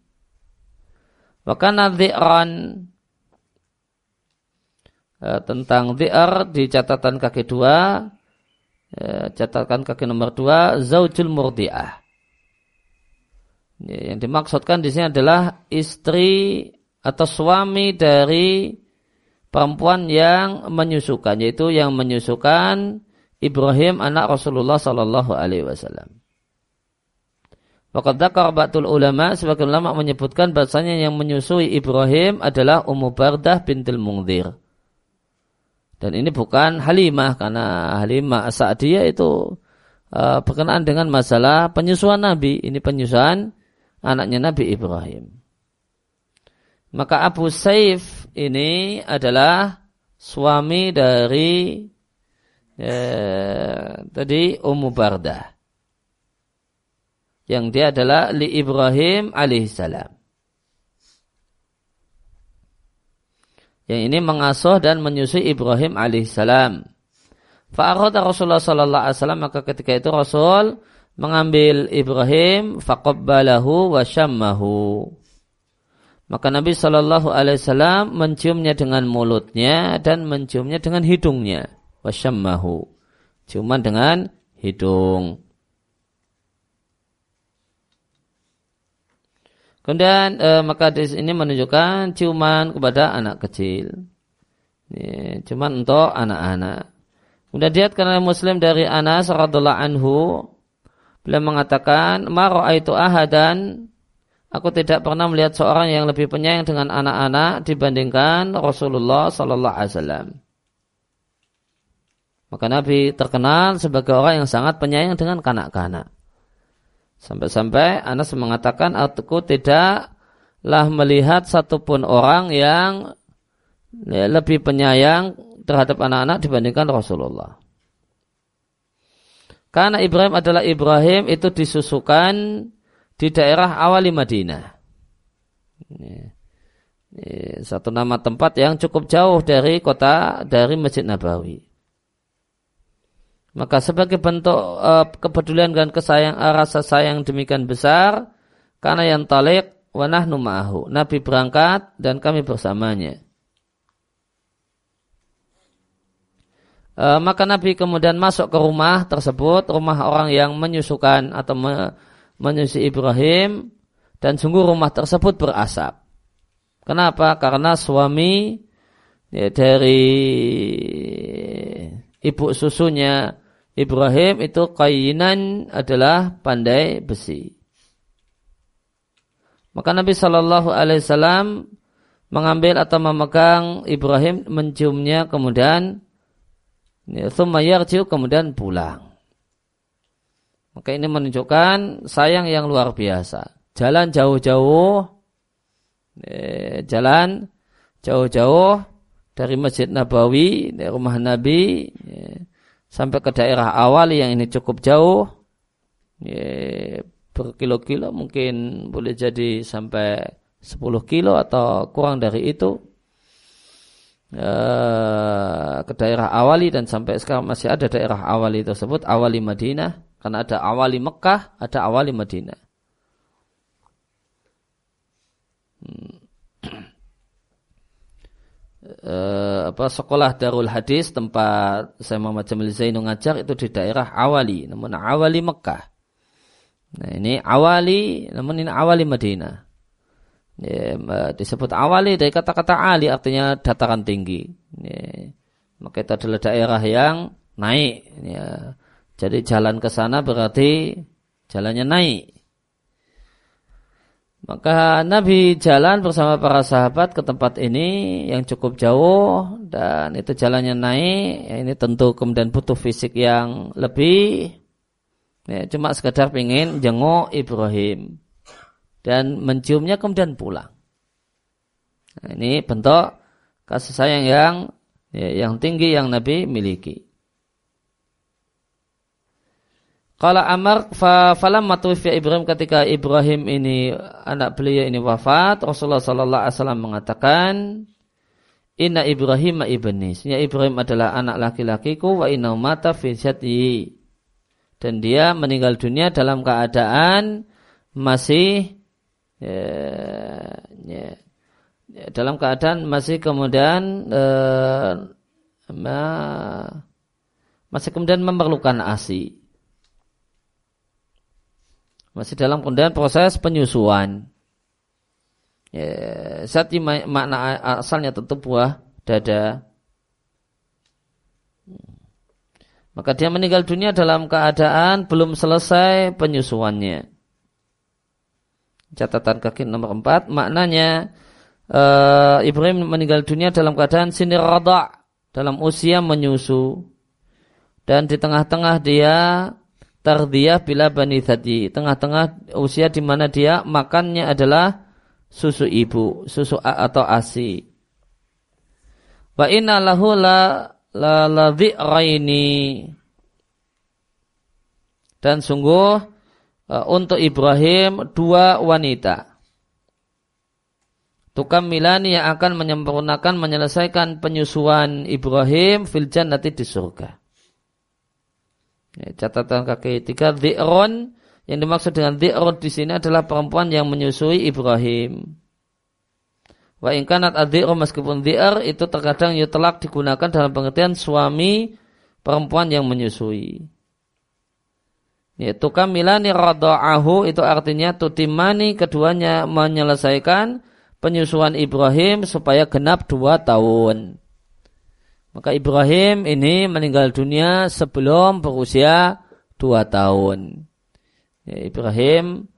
Bahkan dhi'ran eh, tentang dhi'ar di catatan kaki dua, eh, catatan kaki nomor dua, zaujul murdi'ah. Yang dimaksudkan di sini adalah istri atau suami dari perempuan yang menyusukan yaitu yang menyusukan Ibrahim anak Rasulullah sallallahu alaihi wasallam. Waqad dzakar ba'dul ulama sebagian ulama menyebutkan bahasanya yang menyusui Ibrahim adalah Ummu Bardah bintil Mungdir. Dan ini bukan Halimah karena Halimah Sa'diyah itu uh, berkenaan dengan masalah penyusuan Nabi. Ini penyusuan anaknya Nabi Ibrahim. Maka Abu Saif ini adalah suami dari eh, tadi Ummu Bardah. Yang dia adalah li Ibrahim alaihissalam. Yang ini mengasuh dan menyusui Ibrahim alaihissalam. Fa'arada Rasulullah sallallahu alaihi wasallam maka ketika itu Rasul mengambil Ibrahim faqabbalahu wa syammahu. Maka Nabi Shallallahu Alaihi Wasallam menciumnya dengan mulutnya dan menciumnya dengan hidungnya. Wasyammahu. Ciuman dengan hidung. Kemudian e, maka di sini menunjukkan ciuman kepada anak kecil. Ini, cuman untuk anak-anak. Kemudian dia karena Muslim dari Anas radhiallahu anhu beliau mengatakan maro itu ahadan aku tidak pernah melihat seorang yang lebih penyayang dengan anak-anak dibandingkan Rasulullah sallallahu alaihi wasallam. Maka Nabi terkenal sebagai orang yang sangat penyayang dengan kanak-kanak. Sampai-sampai Anas mengatakan aku tidaklah melihat satupun orang yang ya, lebih penyayang terhadap anak-anak dibandingkan Rasulullah. Karena Ibrahim adalah Ibrahim itu disusukan di daerah awali Madinah. Satu nama tempat yang cukup jauh dari kota dari Masjid Nabawi. Maka sebagai bentuk uh, kepedulian dan kesayang, uh, rasa sayang demikian besar, karena yang talik wanah numahu. Nabi berangkat dan kami bersamanya. Uh, maka Nabi kemudian masuk ke rumah tersebut, rumah orang yang menyusukan atau me, menyusi Ibrahim, dan sungguh rumah tersebut berasap. Kenapa? Karena suami ya, dari ibu susunya Ibrahim itu kainan adalah pandai besi. Maka Nabi Shallallahu Alaihi Wasallam mengambil atau memegang Ibrahim, menciumnya, kemudian Thumayarjiu kemudian pulang. Maka ini menunjukkan sayang yang luar biasa. Jalan jauh-jauh, eh, jalan jauh-jauh dari Masjid Nabawi, rumah Nabi, eh, sampai ke daerah awal yang ini cukup jauh. Ya, berkilo-kilo mungkin boleh jadi sampai 10 kilo atau kurang dari itu. Ya, ke daerah awali dan sampai sekarang masih ada daerah awali tersebut awali Madinah. Karena ada awali Mekah ada awali Madinah. Hmm eh, apa sekolah Darul Hadis tempat saya Muhammad Jamil Zainu ngajar itu di daerah Awali, namun Awali Mekah. Nah ini Awali, namun ini Awali Madinah. Ya, disebut Awali dari kata-kata Ali artinya dataran tinggi. Ya, maka itu adalah daerah yang naik. Ya. Jadi jalan ke sana berarti jalannya naik. Maka Nabi jalan bersama para sahabat ke tempat ini yang cukup jauh dan itu jalannya naik. Ya ini tentu kemudian butuh fisik yang lebih. Ya, cuma sekedar ingin jenguk Ibrahim dan menciumnya kemudian pulang. Nah, ini bentuk kasih sayang yang ya, yang tinggi yang Nabi miliki. Kalau Amar fa falam matufiya Ibrahim ketika Ibrahim ini anak beliau ini wafat, Rasulullah sallallahu alaihi wasallam mengatakan, Inna Ibrahim ibni. Ya Ibrahim adalah anak laki-lakiku wa inna mata fi Dan dia meninggal dunia dalam keadaan masih ya, ya, ya, dalam keadaan masih kemudian uh, masih kemudian memerlukan ASI masih dalam kemudian proses penyusuan. Ya, saat makna asalnya tentu buah dada. Maka dia meninggal dunia dalam keadaan belum selesai penyusuannya. Catatan kaki nomor empat, maknanya uh, Ibrahim meninggal dunia dalam keadaan sinir rada, dalam usia menyusu. Dan di tengah-tengah dia tardiyah bila bani thadi. Tengah-tengah usia di mana dia makannya adalah susu ibu, susu A atau ASI. Wa inna lahu la la, la Dan sungguh uh, untuk Ibrahim dua wanita. Tukam milani yang akan menyempurnakan menyelesaikan penyusuan Ibrahim fil jannati di surga. Ya, catatan kaki tiga Dhi'ron yang dimaksud dengan Dhi'ron di sini adalah perempuan yang menyusui Ibrahim. Wa ingkanat adhi'ru meskipun dhi'ar itu terkadang yutelak digunakan dalam pengertian suami perempuan yang menyusui. Yaitu kamilani radha'ahu itu artinya tutimani keduanya menyelesaikan penyusuan Ibrahim supaya genap dua tahun. Maka Ibrahim ini meninggal dunia sebelum berusia dua tahun. Ya, Ibrahim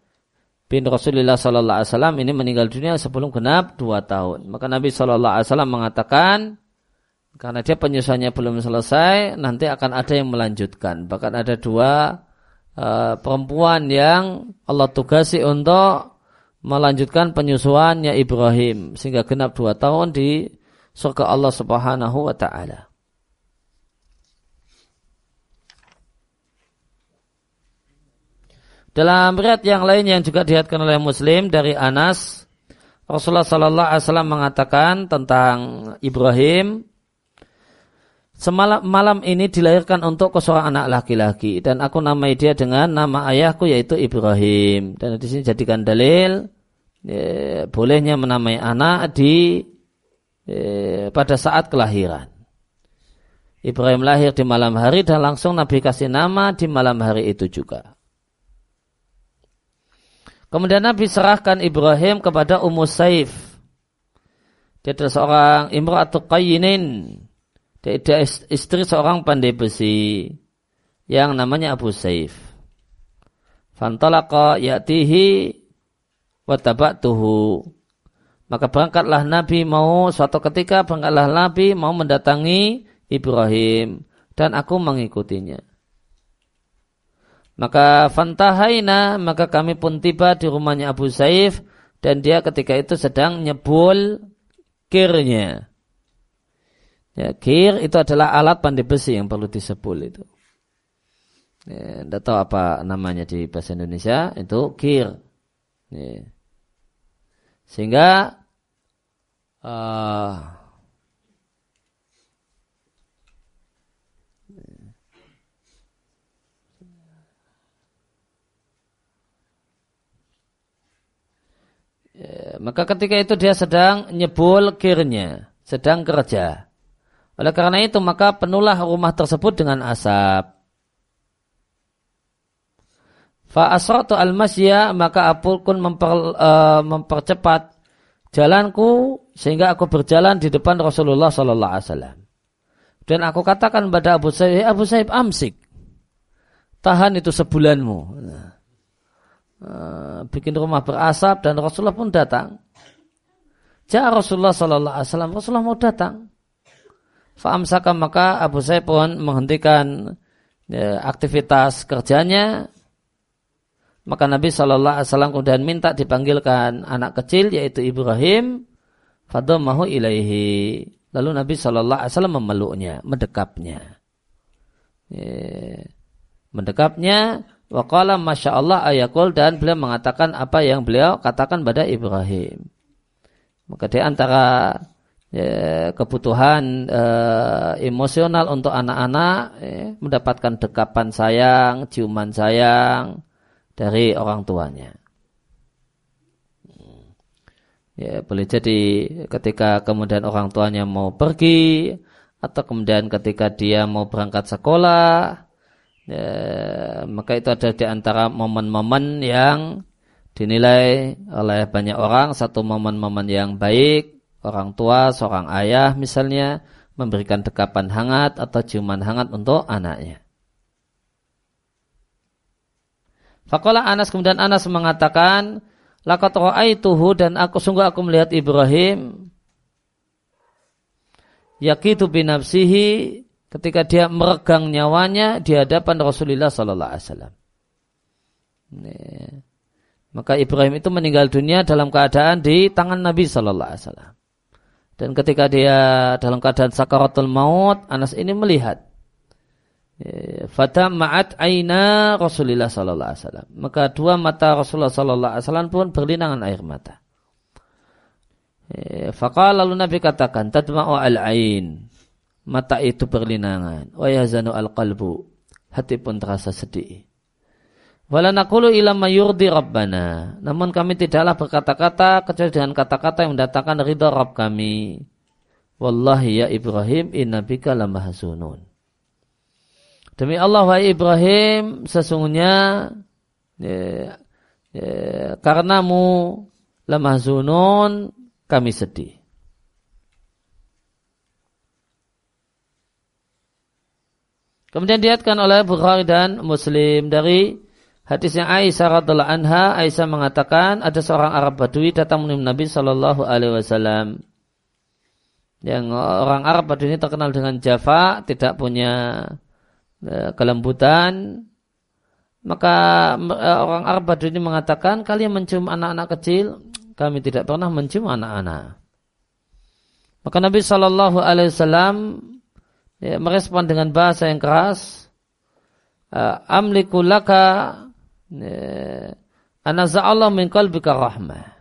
bin Rasulullah Sallallahu Alaihi Wasallam ini meninggal dunia sebelum genap dua tahun. Maka Nabi Sallallahu Alaihi Wasallam mengatakan karena dia penyusuannya belum selesai, nanti akan ada yang melanjutkan. Bahkan ada dua uh, perempuan yang Allah tugasi untuk melanjutkan penyusuannya Ibrahim sehingga genap dua tahun di surga Allah Subhanahu wa taala. Dalam riwayat yang lain yang juga dilihatkan oleh Muslim dari Anas, Rasulullah Sallallahu Alaihi Wasallam mengatakan tentang Ibrahim, semalam malam ini dilahirkan untuk seorang anak laki-laki dan aku namai dia dengan nama ayahku yaitu Ibrahim dan di sini jadikan dalil ya, bolehnya menamai anak di ya, pada saat kelahiran. Ibrahim lahir di malam hari dan langsung Nabi kasih nama di malam hari itu juga. Kemudian Nabi serahkan Ibrahim kepada Ummu Saif. Dia adalah seorang imra'atu qayyinin. Dia, dia istri seorang pandai besi yang namanya Abu Saif. Fantalaqa ya'tihi wa taba'tuhu. Maka berangkatlah Nabi mau suatu ketika berangkatlah Nabi mau mendatangi Ibrahim dan aku mengikutinya. Maka fantahaina, maka kami pun tiba di rumahnya Abu Saif dan dia ketika itu sedang nyebul kirnya. Ya, kir itu adalah alat pandai besi yang perlu disebul itu. Ya, tidak tahu apa namanya di bahasa Indonesia itu kir. Ya. Sehingga uh, maka ketika itu dia sedang nyebul kirnya, sedang kerja. Oleh karena itu maka penuhlah rumah tersebut dengan asap. Fa asratu al maka aku pun memper, uh, mempercepat jalanku sehingga aku berjalan di depan Rasulullah Sallallahu Alaihi Wasallam. Dan aku katakan kepada Abu Sayyid, Abu Sayyid amsik, tahan itu sebulanmu. Eh, bikin rumah berasap dan Rasulullah pun datang. Ja Rasulullah Sallallahu Alaihi Wasallam Rasulullah mau datang. Fa'amsaka maka Abu Sayyid pun menghentikan ya, aktivitas kerjanya. Maka Nabi Shallallahu Alaihi Wasallam kemudian minta dipanggilkan anak kecil yaitu Ibrahim. Fadomahu ilaihi. Lalu Nabi Shallallahu Alaihi Wasallam memeluknya, mendekapnya. Ya, mendekapnya Waqala Masya Allah ayakul dan beliau mengatakan apa yang beliau katakan pada Ibrahim. Maka di antara ya, kebutuhan uh, emosional untuk anak-anak ya, mendapatkan dekapan sayang, ciuman sayang dari orang tuanya. Ya, boleh jadi ketika kemudian orang tuanya mau pergi atau kemudian ketika dia mau berangkat sekolah ya, maka itu ada di antara momen-momen yang dinilai oleh banyak orang satu momen-momen yang baik orang tua seorang ayah misalnya memberikan dekapan hangat atau ciuman hangat untuk anaknya. Fakola Anas kemudian Anas mengatakan, Lakat tuhu dan aku sungguh aku melihat Ibrahim yakitu binafsihi ketika dia meregang nyawanya di hadapan Rasulullah Sallallahu Alaihi Wasallam. Maka Ibrahim itu meninggal dunia dalam keadaan di tangan Nabi Sallallahu Alaihi Wasallam. Dan ketika dia dalam keadaan sakaratul maut, Anas ini melihat. Fata ma'at aina Rasulullah Sallallahu Alaihi Wasallam. Maka dua mata Rasulullah Sallallahu Alaihi Wasallam pun berlinangan air mata. Fakal lalu Nabi katakan, tadma'u al-ain mata itu berlinangan. Wa yazanu al-qalbu. Hati pun terasa sedih. Wala naqulu ila yurdi rabbana. Namun kami tidaklah berkata-kata kecuali dengan kata-kata yang mendatangkan ridha Rabb kami. Wallahi ya Ibrahim inna bika lamahzunun. Demi Allah wahai Ibrahim sesungguhnya ya, ya, karenamu lemah zunun kami sedih. Kemudian diatkan oleh Bukhari dan Muslim dari hadisnya Aisyah radhiallahu anha, Aisyah mengatakan ada seorang Arab Badui datang menemui Nabi Shallallahu alaihi wasallam. Yang orang Arab Badui ini terkenal dengan Java, tidak punya kelembutan. Maka e, orang Arab Badui ini mengatakan, kalian mencium anak-anak kecil, kami tidak pernah mencium anak-anak. Maka Nabi Shallallahu Alaihi Wasallam ya, merespon dengan bahasa yang keras uh, amliku laka ya, anaza'allah min qalbika rahmah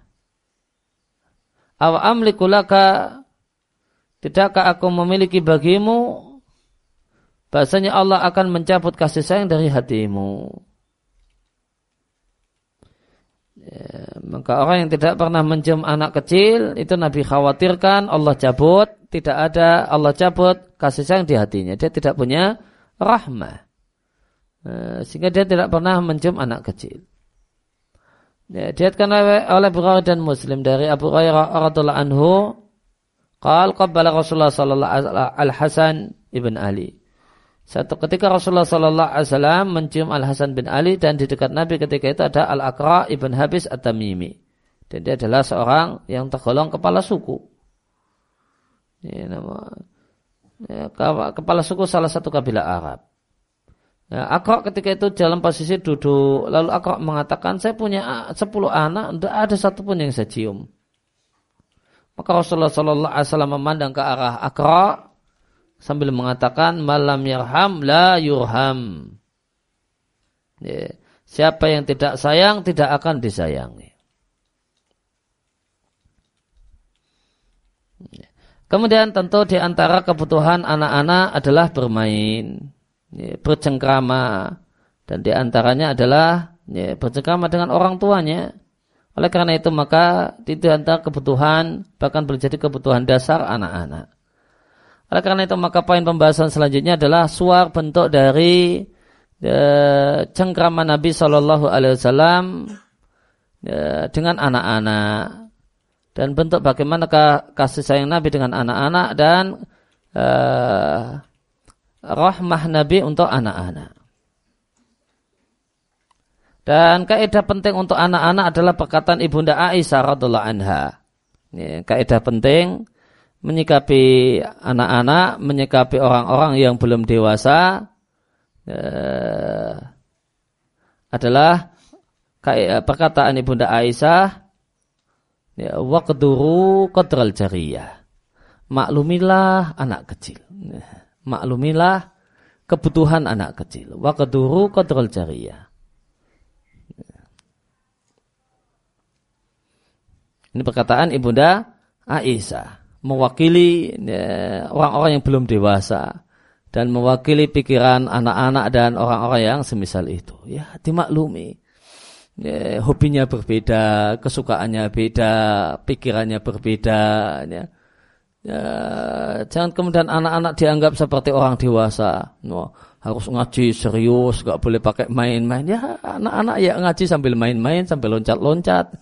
aw amliku laka tidakkah aku memiliki bagimu bahasanya Allah akan mencabut kasih sayang dari hatimu Ya, maka orang yang tidak pernah mencium anak kecil itu Nabi khawatirkan Allah cabut, tidak ada Allah cabut kasih sayang di hatinya. Dia tidak punya rahmah. Ya, sehingga dia tidak pernah mencium anak kecil. Ya, diatkan oleh, oleh Bukhari dan Muslim dari Abu Hurairah radhiallahu anhu, qal qabbala Rasulullah sallallahu al Hasan ibn Ali. Satu ketika Rasulullah Sallallahu Alaihi Wasallam mencium Al Hasan bin Ali dan di dekat Nabi ketika itu ada Al Aqra ibn Habis at Tamimi dan dia adalah seorang yang tergolong kepala suku. Ini nama ya, kepala suku salah satu kabilah Arab. Ya, Akra ketika itu dalam posisi duduk, lalu Akra mengatakan, saya punya sepuluh anak, tidak ada satupun yang saya cium. Maka Rasulullah Sallallahu Alaihi Wasallam memandang ke arah Akra, sambil mengatakan malam yarham la yurham. Ya. Siapa yang tidak sayang tidak akan disayangi. Ya. Kemudian tentu di antara kebutuhan anak-anak adalah bermain, ya, bercengkrama, dan di antaranya adalah ya, bercengkrama dengan orang tuanya. Oleh karena itu maka di antara kebutuhan bahkan menjadi kebutuhan dasar anak-anak. Oleh karena itu maka poin pembahasan selanjutnya adalah suar bentuk dari e, cengkraman Nabi Shallallahu Alaihi Wasallam e, dengan anak-anak dan bentuk bagaimana kasih sayang Nabi dengan anak-anak dan e, rahmah Nabi untuk anak-anak. Dan kaidah penting untuk anak-anak adalah perkataan ibunda Aisyah radhiallahu anha. Ini kaidah penting menyikapi anak-anak, menyikapi orang-orang yang belum dewasa eh, adalah kayak perkataan ibunda Aisyah ya, waqduru qadral jariyah. Maklumilah anak kecil. Maklumilah kebutuhan anak kecil. Waqduru qadral jariyah. Ini perkataan ibunda Aisyah mewakili ya, orang-orang yang belum dewasa dan mewakili pikiran anak-anak dan orang-orang yang semisal itu. Ya, dimaklumi. Ya, hobinya berbeda, kesukaannya beda, pikirannya berbeda. Ya. Ya, jangan kemudian anak-anak dianggap seperti orang dewasa. No, harus ngaji serius, gak boleh pakai main-main. Ya, anak-anak ya ngaji sambil main-main, sambil loncat-loncat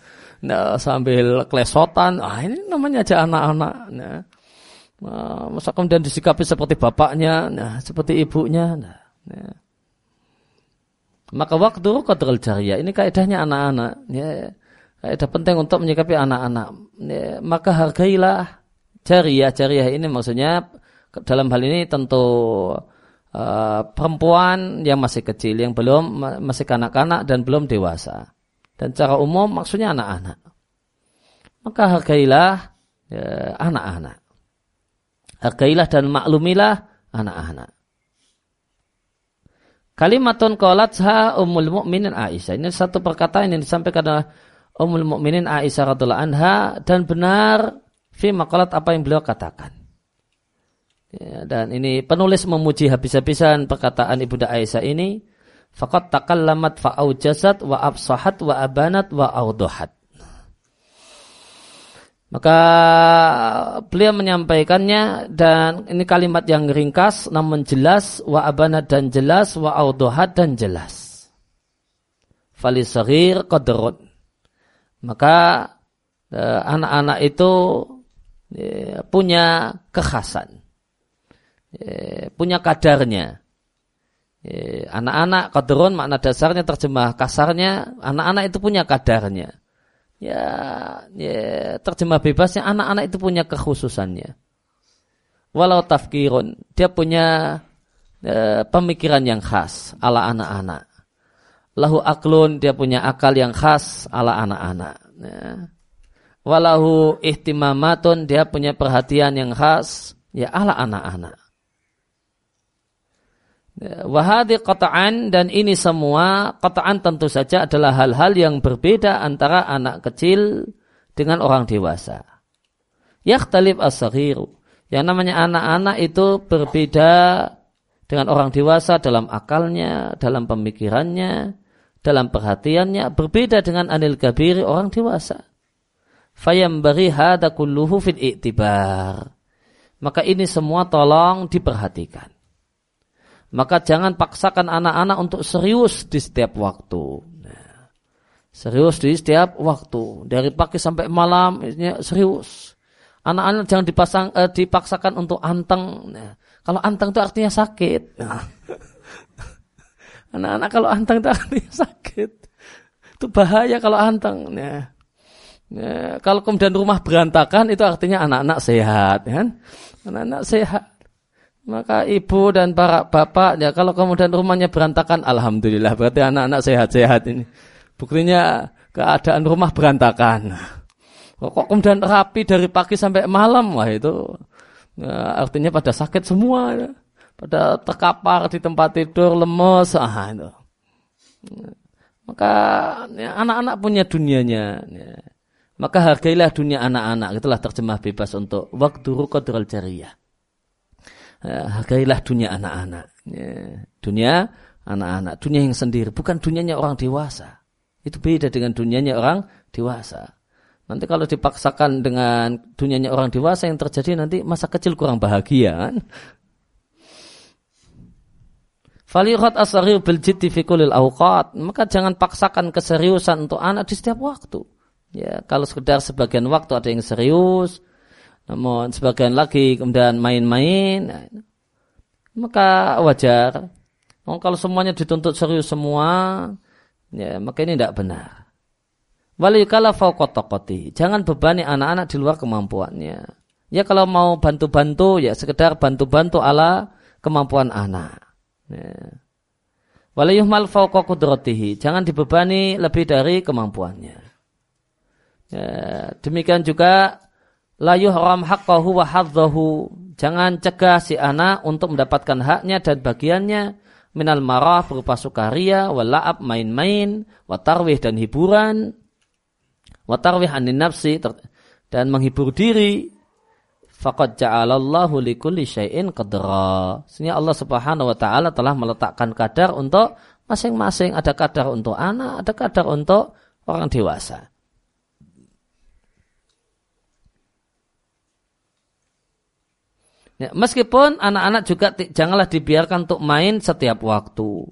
nah, sambil klesotan. Ah ini namanya aja anak-anak. Nah, nah, masa kemudian disikapi seperti bapaknya, nah, seperti ibunya. Nah, nah. Maka waktu kodrol jariah ini kaidahnya anak-anak. Ya, kaidah penting untuk menyikapi anak-anak. Ya, maka hargailah jariah. Jariah ini maksudnya dalam hal ini tentu uh, perempuan yang masih kecil, yang belum masih kanak-kanak dan belum dewasa. Dan secara umum maksudnya anak-anak. Maka hargailah ya, anak-anak. Hargailah dan maklumilah anak-anak. Kalimatun qalatha ummul mukminin Aisyah. Ini satu perkataan yang disampaikan oleh ummul mukminin Aisyah radhiallahu anha dan benar fi maqalat apa yang beliau katakan. Ya, dan ini penulis memuji habis-habisan perkataan Ibunda Aisyah ini Fakat takallamat fa'aujazat wa absahat wa abanat wa audohat. Maka beliau menyampaikannya dan ini kalimat yang ringkas namun jelas wa abana dan jelas wa audohat dan jelas. Falisagir qadrun. Maka eh, anak-anak itu eh, punya kekhasan. Eh, punya kadarnya. Anak-anak qadrun makna dasarnya terjemah kasarnya anak-anak itu punya kadarnya ya, ya terjemah bebasnya anak-anak itu punya kekhususannya. Walau tafkirun, dia punya e, pemikiran yang khas ala anak-anak. Lahu aklun, dia punya akal yang khas ala anak-anak. Ya. Walahu ihtimamatun, dia punya perhatian yang khas ya ala anak-anak. Wahadi qata'an dan ini semua qata'an tentu saja adalah hal-hal yang berbeda antara anak kecil dengan orang dewasa. Yakhtalif as-saghiru. Yang namanya anak-anak itu berbeda dengan orang dewasa dalam akalnya, dalam pemikirannya, dalam perhatiannya, berbeda dengan anil kabiri orang dewasa. Fayambari hada kulluhu fil i'tibar. Maka ini semua tolong diperhatikan maka jangan paksakan anak-anak untuk serius di setiap waktu. Nah, serius di setiap waktu, dari pagi sampai malam, serius. Anak-anak jangan dipasang, eh, dipaksakan untuk anteng. Nah, kalau anteng itu artinya sakit. Nah. Anak-anak kalau anteng itu artinya sakit. Itu bahaya kalau anteng. Nah. Nah, kalau kemudian rumah berantakan itu artinya anak-anak sehat, kan? Anak-anak sehat. Maka ibu dan para bapak ya kalau kemudian rumahnya berantakan, alhamdulillah berarti anak-anak sehat-sehat ini. Buktinya keadaan rumah berantakan. Kok kemudian rapi dari pagi sampai malam, wah itu ya, artinya pada sakit semua, ya. pada terkapar di tempat tidur, lemes, ah itu. Maka ya, anak-anak punya dunianya. Ya. Maka hargailah dunia anak-anak. Itulah terjemah bebas untuk waktu rukodral jariyah. Ya, hargailah dunia anak-anak. Ya, dunia anak-anak, dunia yang sendiri, bukan dunianya orang dewasa. Itu beda dengan dunianya orang dewasa. Nanti kalau dipaksakan dengan dunianya orang dewasa yang terjadi nanti masa kecil kurang bahagia kan? Falihat asari bil jiddi fi awqat. Maka jangan paksakan keseriusan untuk anak di setiap waktu. Ya, kalau sekedar sebagian waktu ada yang serius, namun sebagian lagi kemudian main-main, nah, maka wajar. Oh, kalau semuanya dituntut serius semua, ya maka ini tidak benar. Waliyukala fauqotokoti. Jangan bebani anak-anak di luar kemampuannya. Ya kalau mau bantu-bantu, ya sekedar bantu-bantu ala kemampuan anak. Ya. Waliyuhmal fauqokudratihi. Jangan dibebani lebih dari kemampuannya. Ya, demikian juga la yuhram haqqahu wa hadzahu. Jangan cegah si anak untuk mendapatkan haknya dan bagiannya minal marah berupa sukaria, wa la'ab main-main, wa tarwih dan hiburan, wa tarwih anin nafsi dan menghibur diri. Faqad ja'alallahu likulli syai'in qadra. Sini Allah Subhanahu wa taala telah meletakkan kadar untuk masing-masing. Ada kadar untuk anak, ada kadar untuk orang dewasa. Ya, meskipun anak-anak juga janganlah dibiarkan untuk main setiap waktu.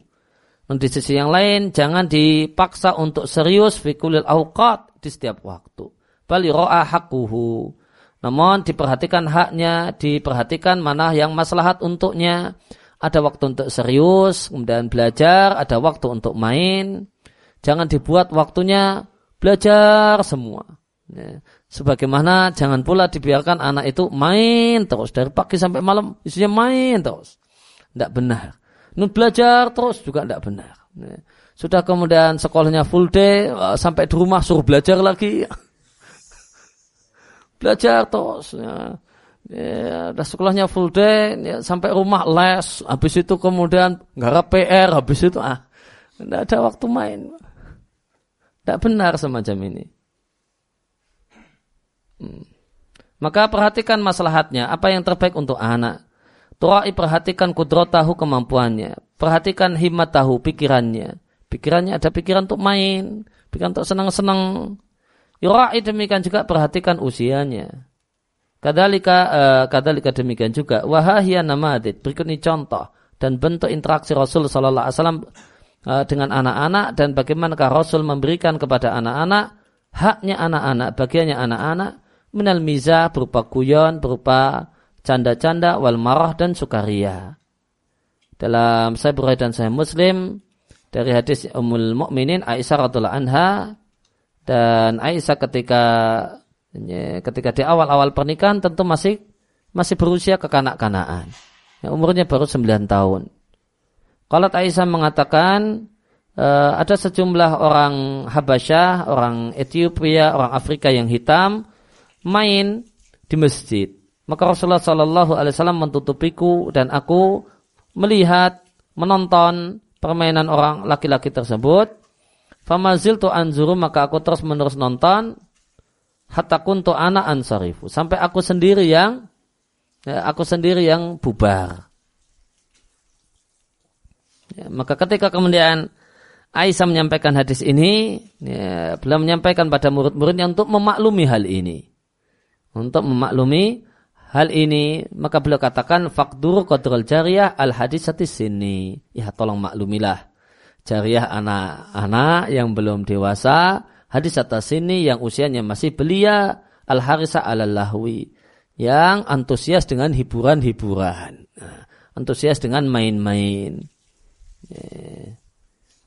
Dan di sisi yang lain, jangan dipaksa untuk serius fikulil awqat di setiap waktu. Bali ro'a hakuhu. Namun diperhatikan haknya, diperhatikan mana yang maslahat untuknya. Ada waktu untuk serius, kemudian belajar, ada waktu untuk main. Jangan dibuat waktunya belajar semua. Ya. Sebagaimana jangan pula dibiarkan anak itu main terus dari pagi sampai malam isinya main terus. Tidak benar. Nun belajar terus juga tidak benar. Sudah kemudian sekolahnya full day eh, sampai di rumah suruh belajar lagi. belajar terus. Ya. Ya, udah sekolahnya full day ya, sampai rumah les habis itu kemudian garap PR habis itu ah tidak ada waktu main tidak benar semacam ini. Maka perhatikan maslahatnya, apa yang terbaik untuk anak. Turai perhatikan tahu kemampuannya. Perhatikan himmat tahu pikirannya. Pikirannya ada pikiran untuk main, pikiran untuk senang-senang. Yura'i demikian juga perhatikan usianya. Kadalika, uh, kadalika demikian juga. Wahahia namadid. Berikut ini contoh dan bentuk interaksi Rasul Sallallahu Alaihi Wasallam uh, dengan anak-anak dan bagaimanakah Rasul memberikan kepada anak-anak haknya anak-anak, bagiannya anak-anak minal mizah berupa guyon, berupa canda-canda, wal marah dan sukaria. Dalam saya Bukhari dan saya Muslim dari hadis Ummul Mukminin Aisyah radhiallahu anha dan Aisyah ketika ketika di awal-awal pernikahan tentu masih masih berusia kekanak-kanakan. Ya, umurnya baru 9 tahun. Kalau Aisyah mengatakan uh, ada sejumlah orang Habasyah, orang Ethiopia, orang Afrika yang hitam main di masjid. Maka Rasulullah Shallallahu Alaihi Wasallam mentutupiku dan aku melihat, menonton permainan orang laki-laki tersebut. Famazil tu anzuru maka aku terus menerus nonton hatta kuntu ana ansarifu sampai aku sendiri yang ya, aku sendiri yang bubar. Ya, maka ketika kemudian Aisyah menyampaikan hadis ini, ya, beliau menyampaikan pada murid-muridnya untuk memaklumi hal ini. Untuk memaklumi hal ini, maka beliau katakan fakdur qadrul jariyah al hadis sini. Ya tolong maklumilah. Jariyah anak-anak yang belum dewasa hadis atas sini yang usianya masih belia al harisa al lahwi yang antusias dengan hiburan-hiburan nah, antusias dengan main-main ya.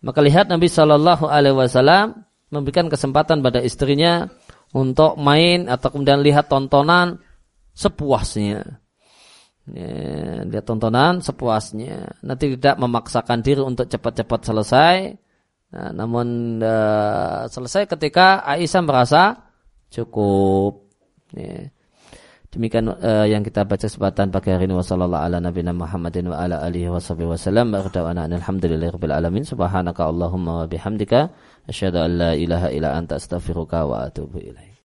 maka lihat Nabi Shallallahu Alaihi Wasallam memberikan kesempatan pada istrinya untuk main atau kemudian lihat tontonan sepuasnya ya, lihat tontonan sepuasnya nanti tidak memaksakan diri untuk cepat-cepat selesai Nah, namun uh, selesai ketika Aisyah merasa cukup. Ya. Demikian uh, yang kita baca sebatan pagi hari ini wasallallahu ala nabiyina Muhammadin wa ala alihi washabihi wasallam. Barakallahu alhamdulillahirabbil alamin. Subhanaka Allahumma wa bihamdika asyhadu an la ilaha illa anta astaghfiruka wa atubu ilaik.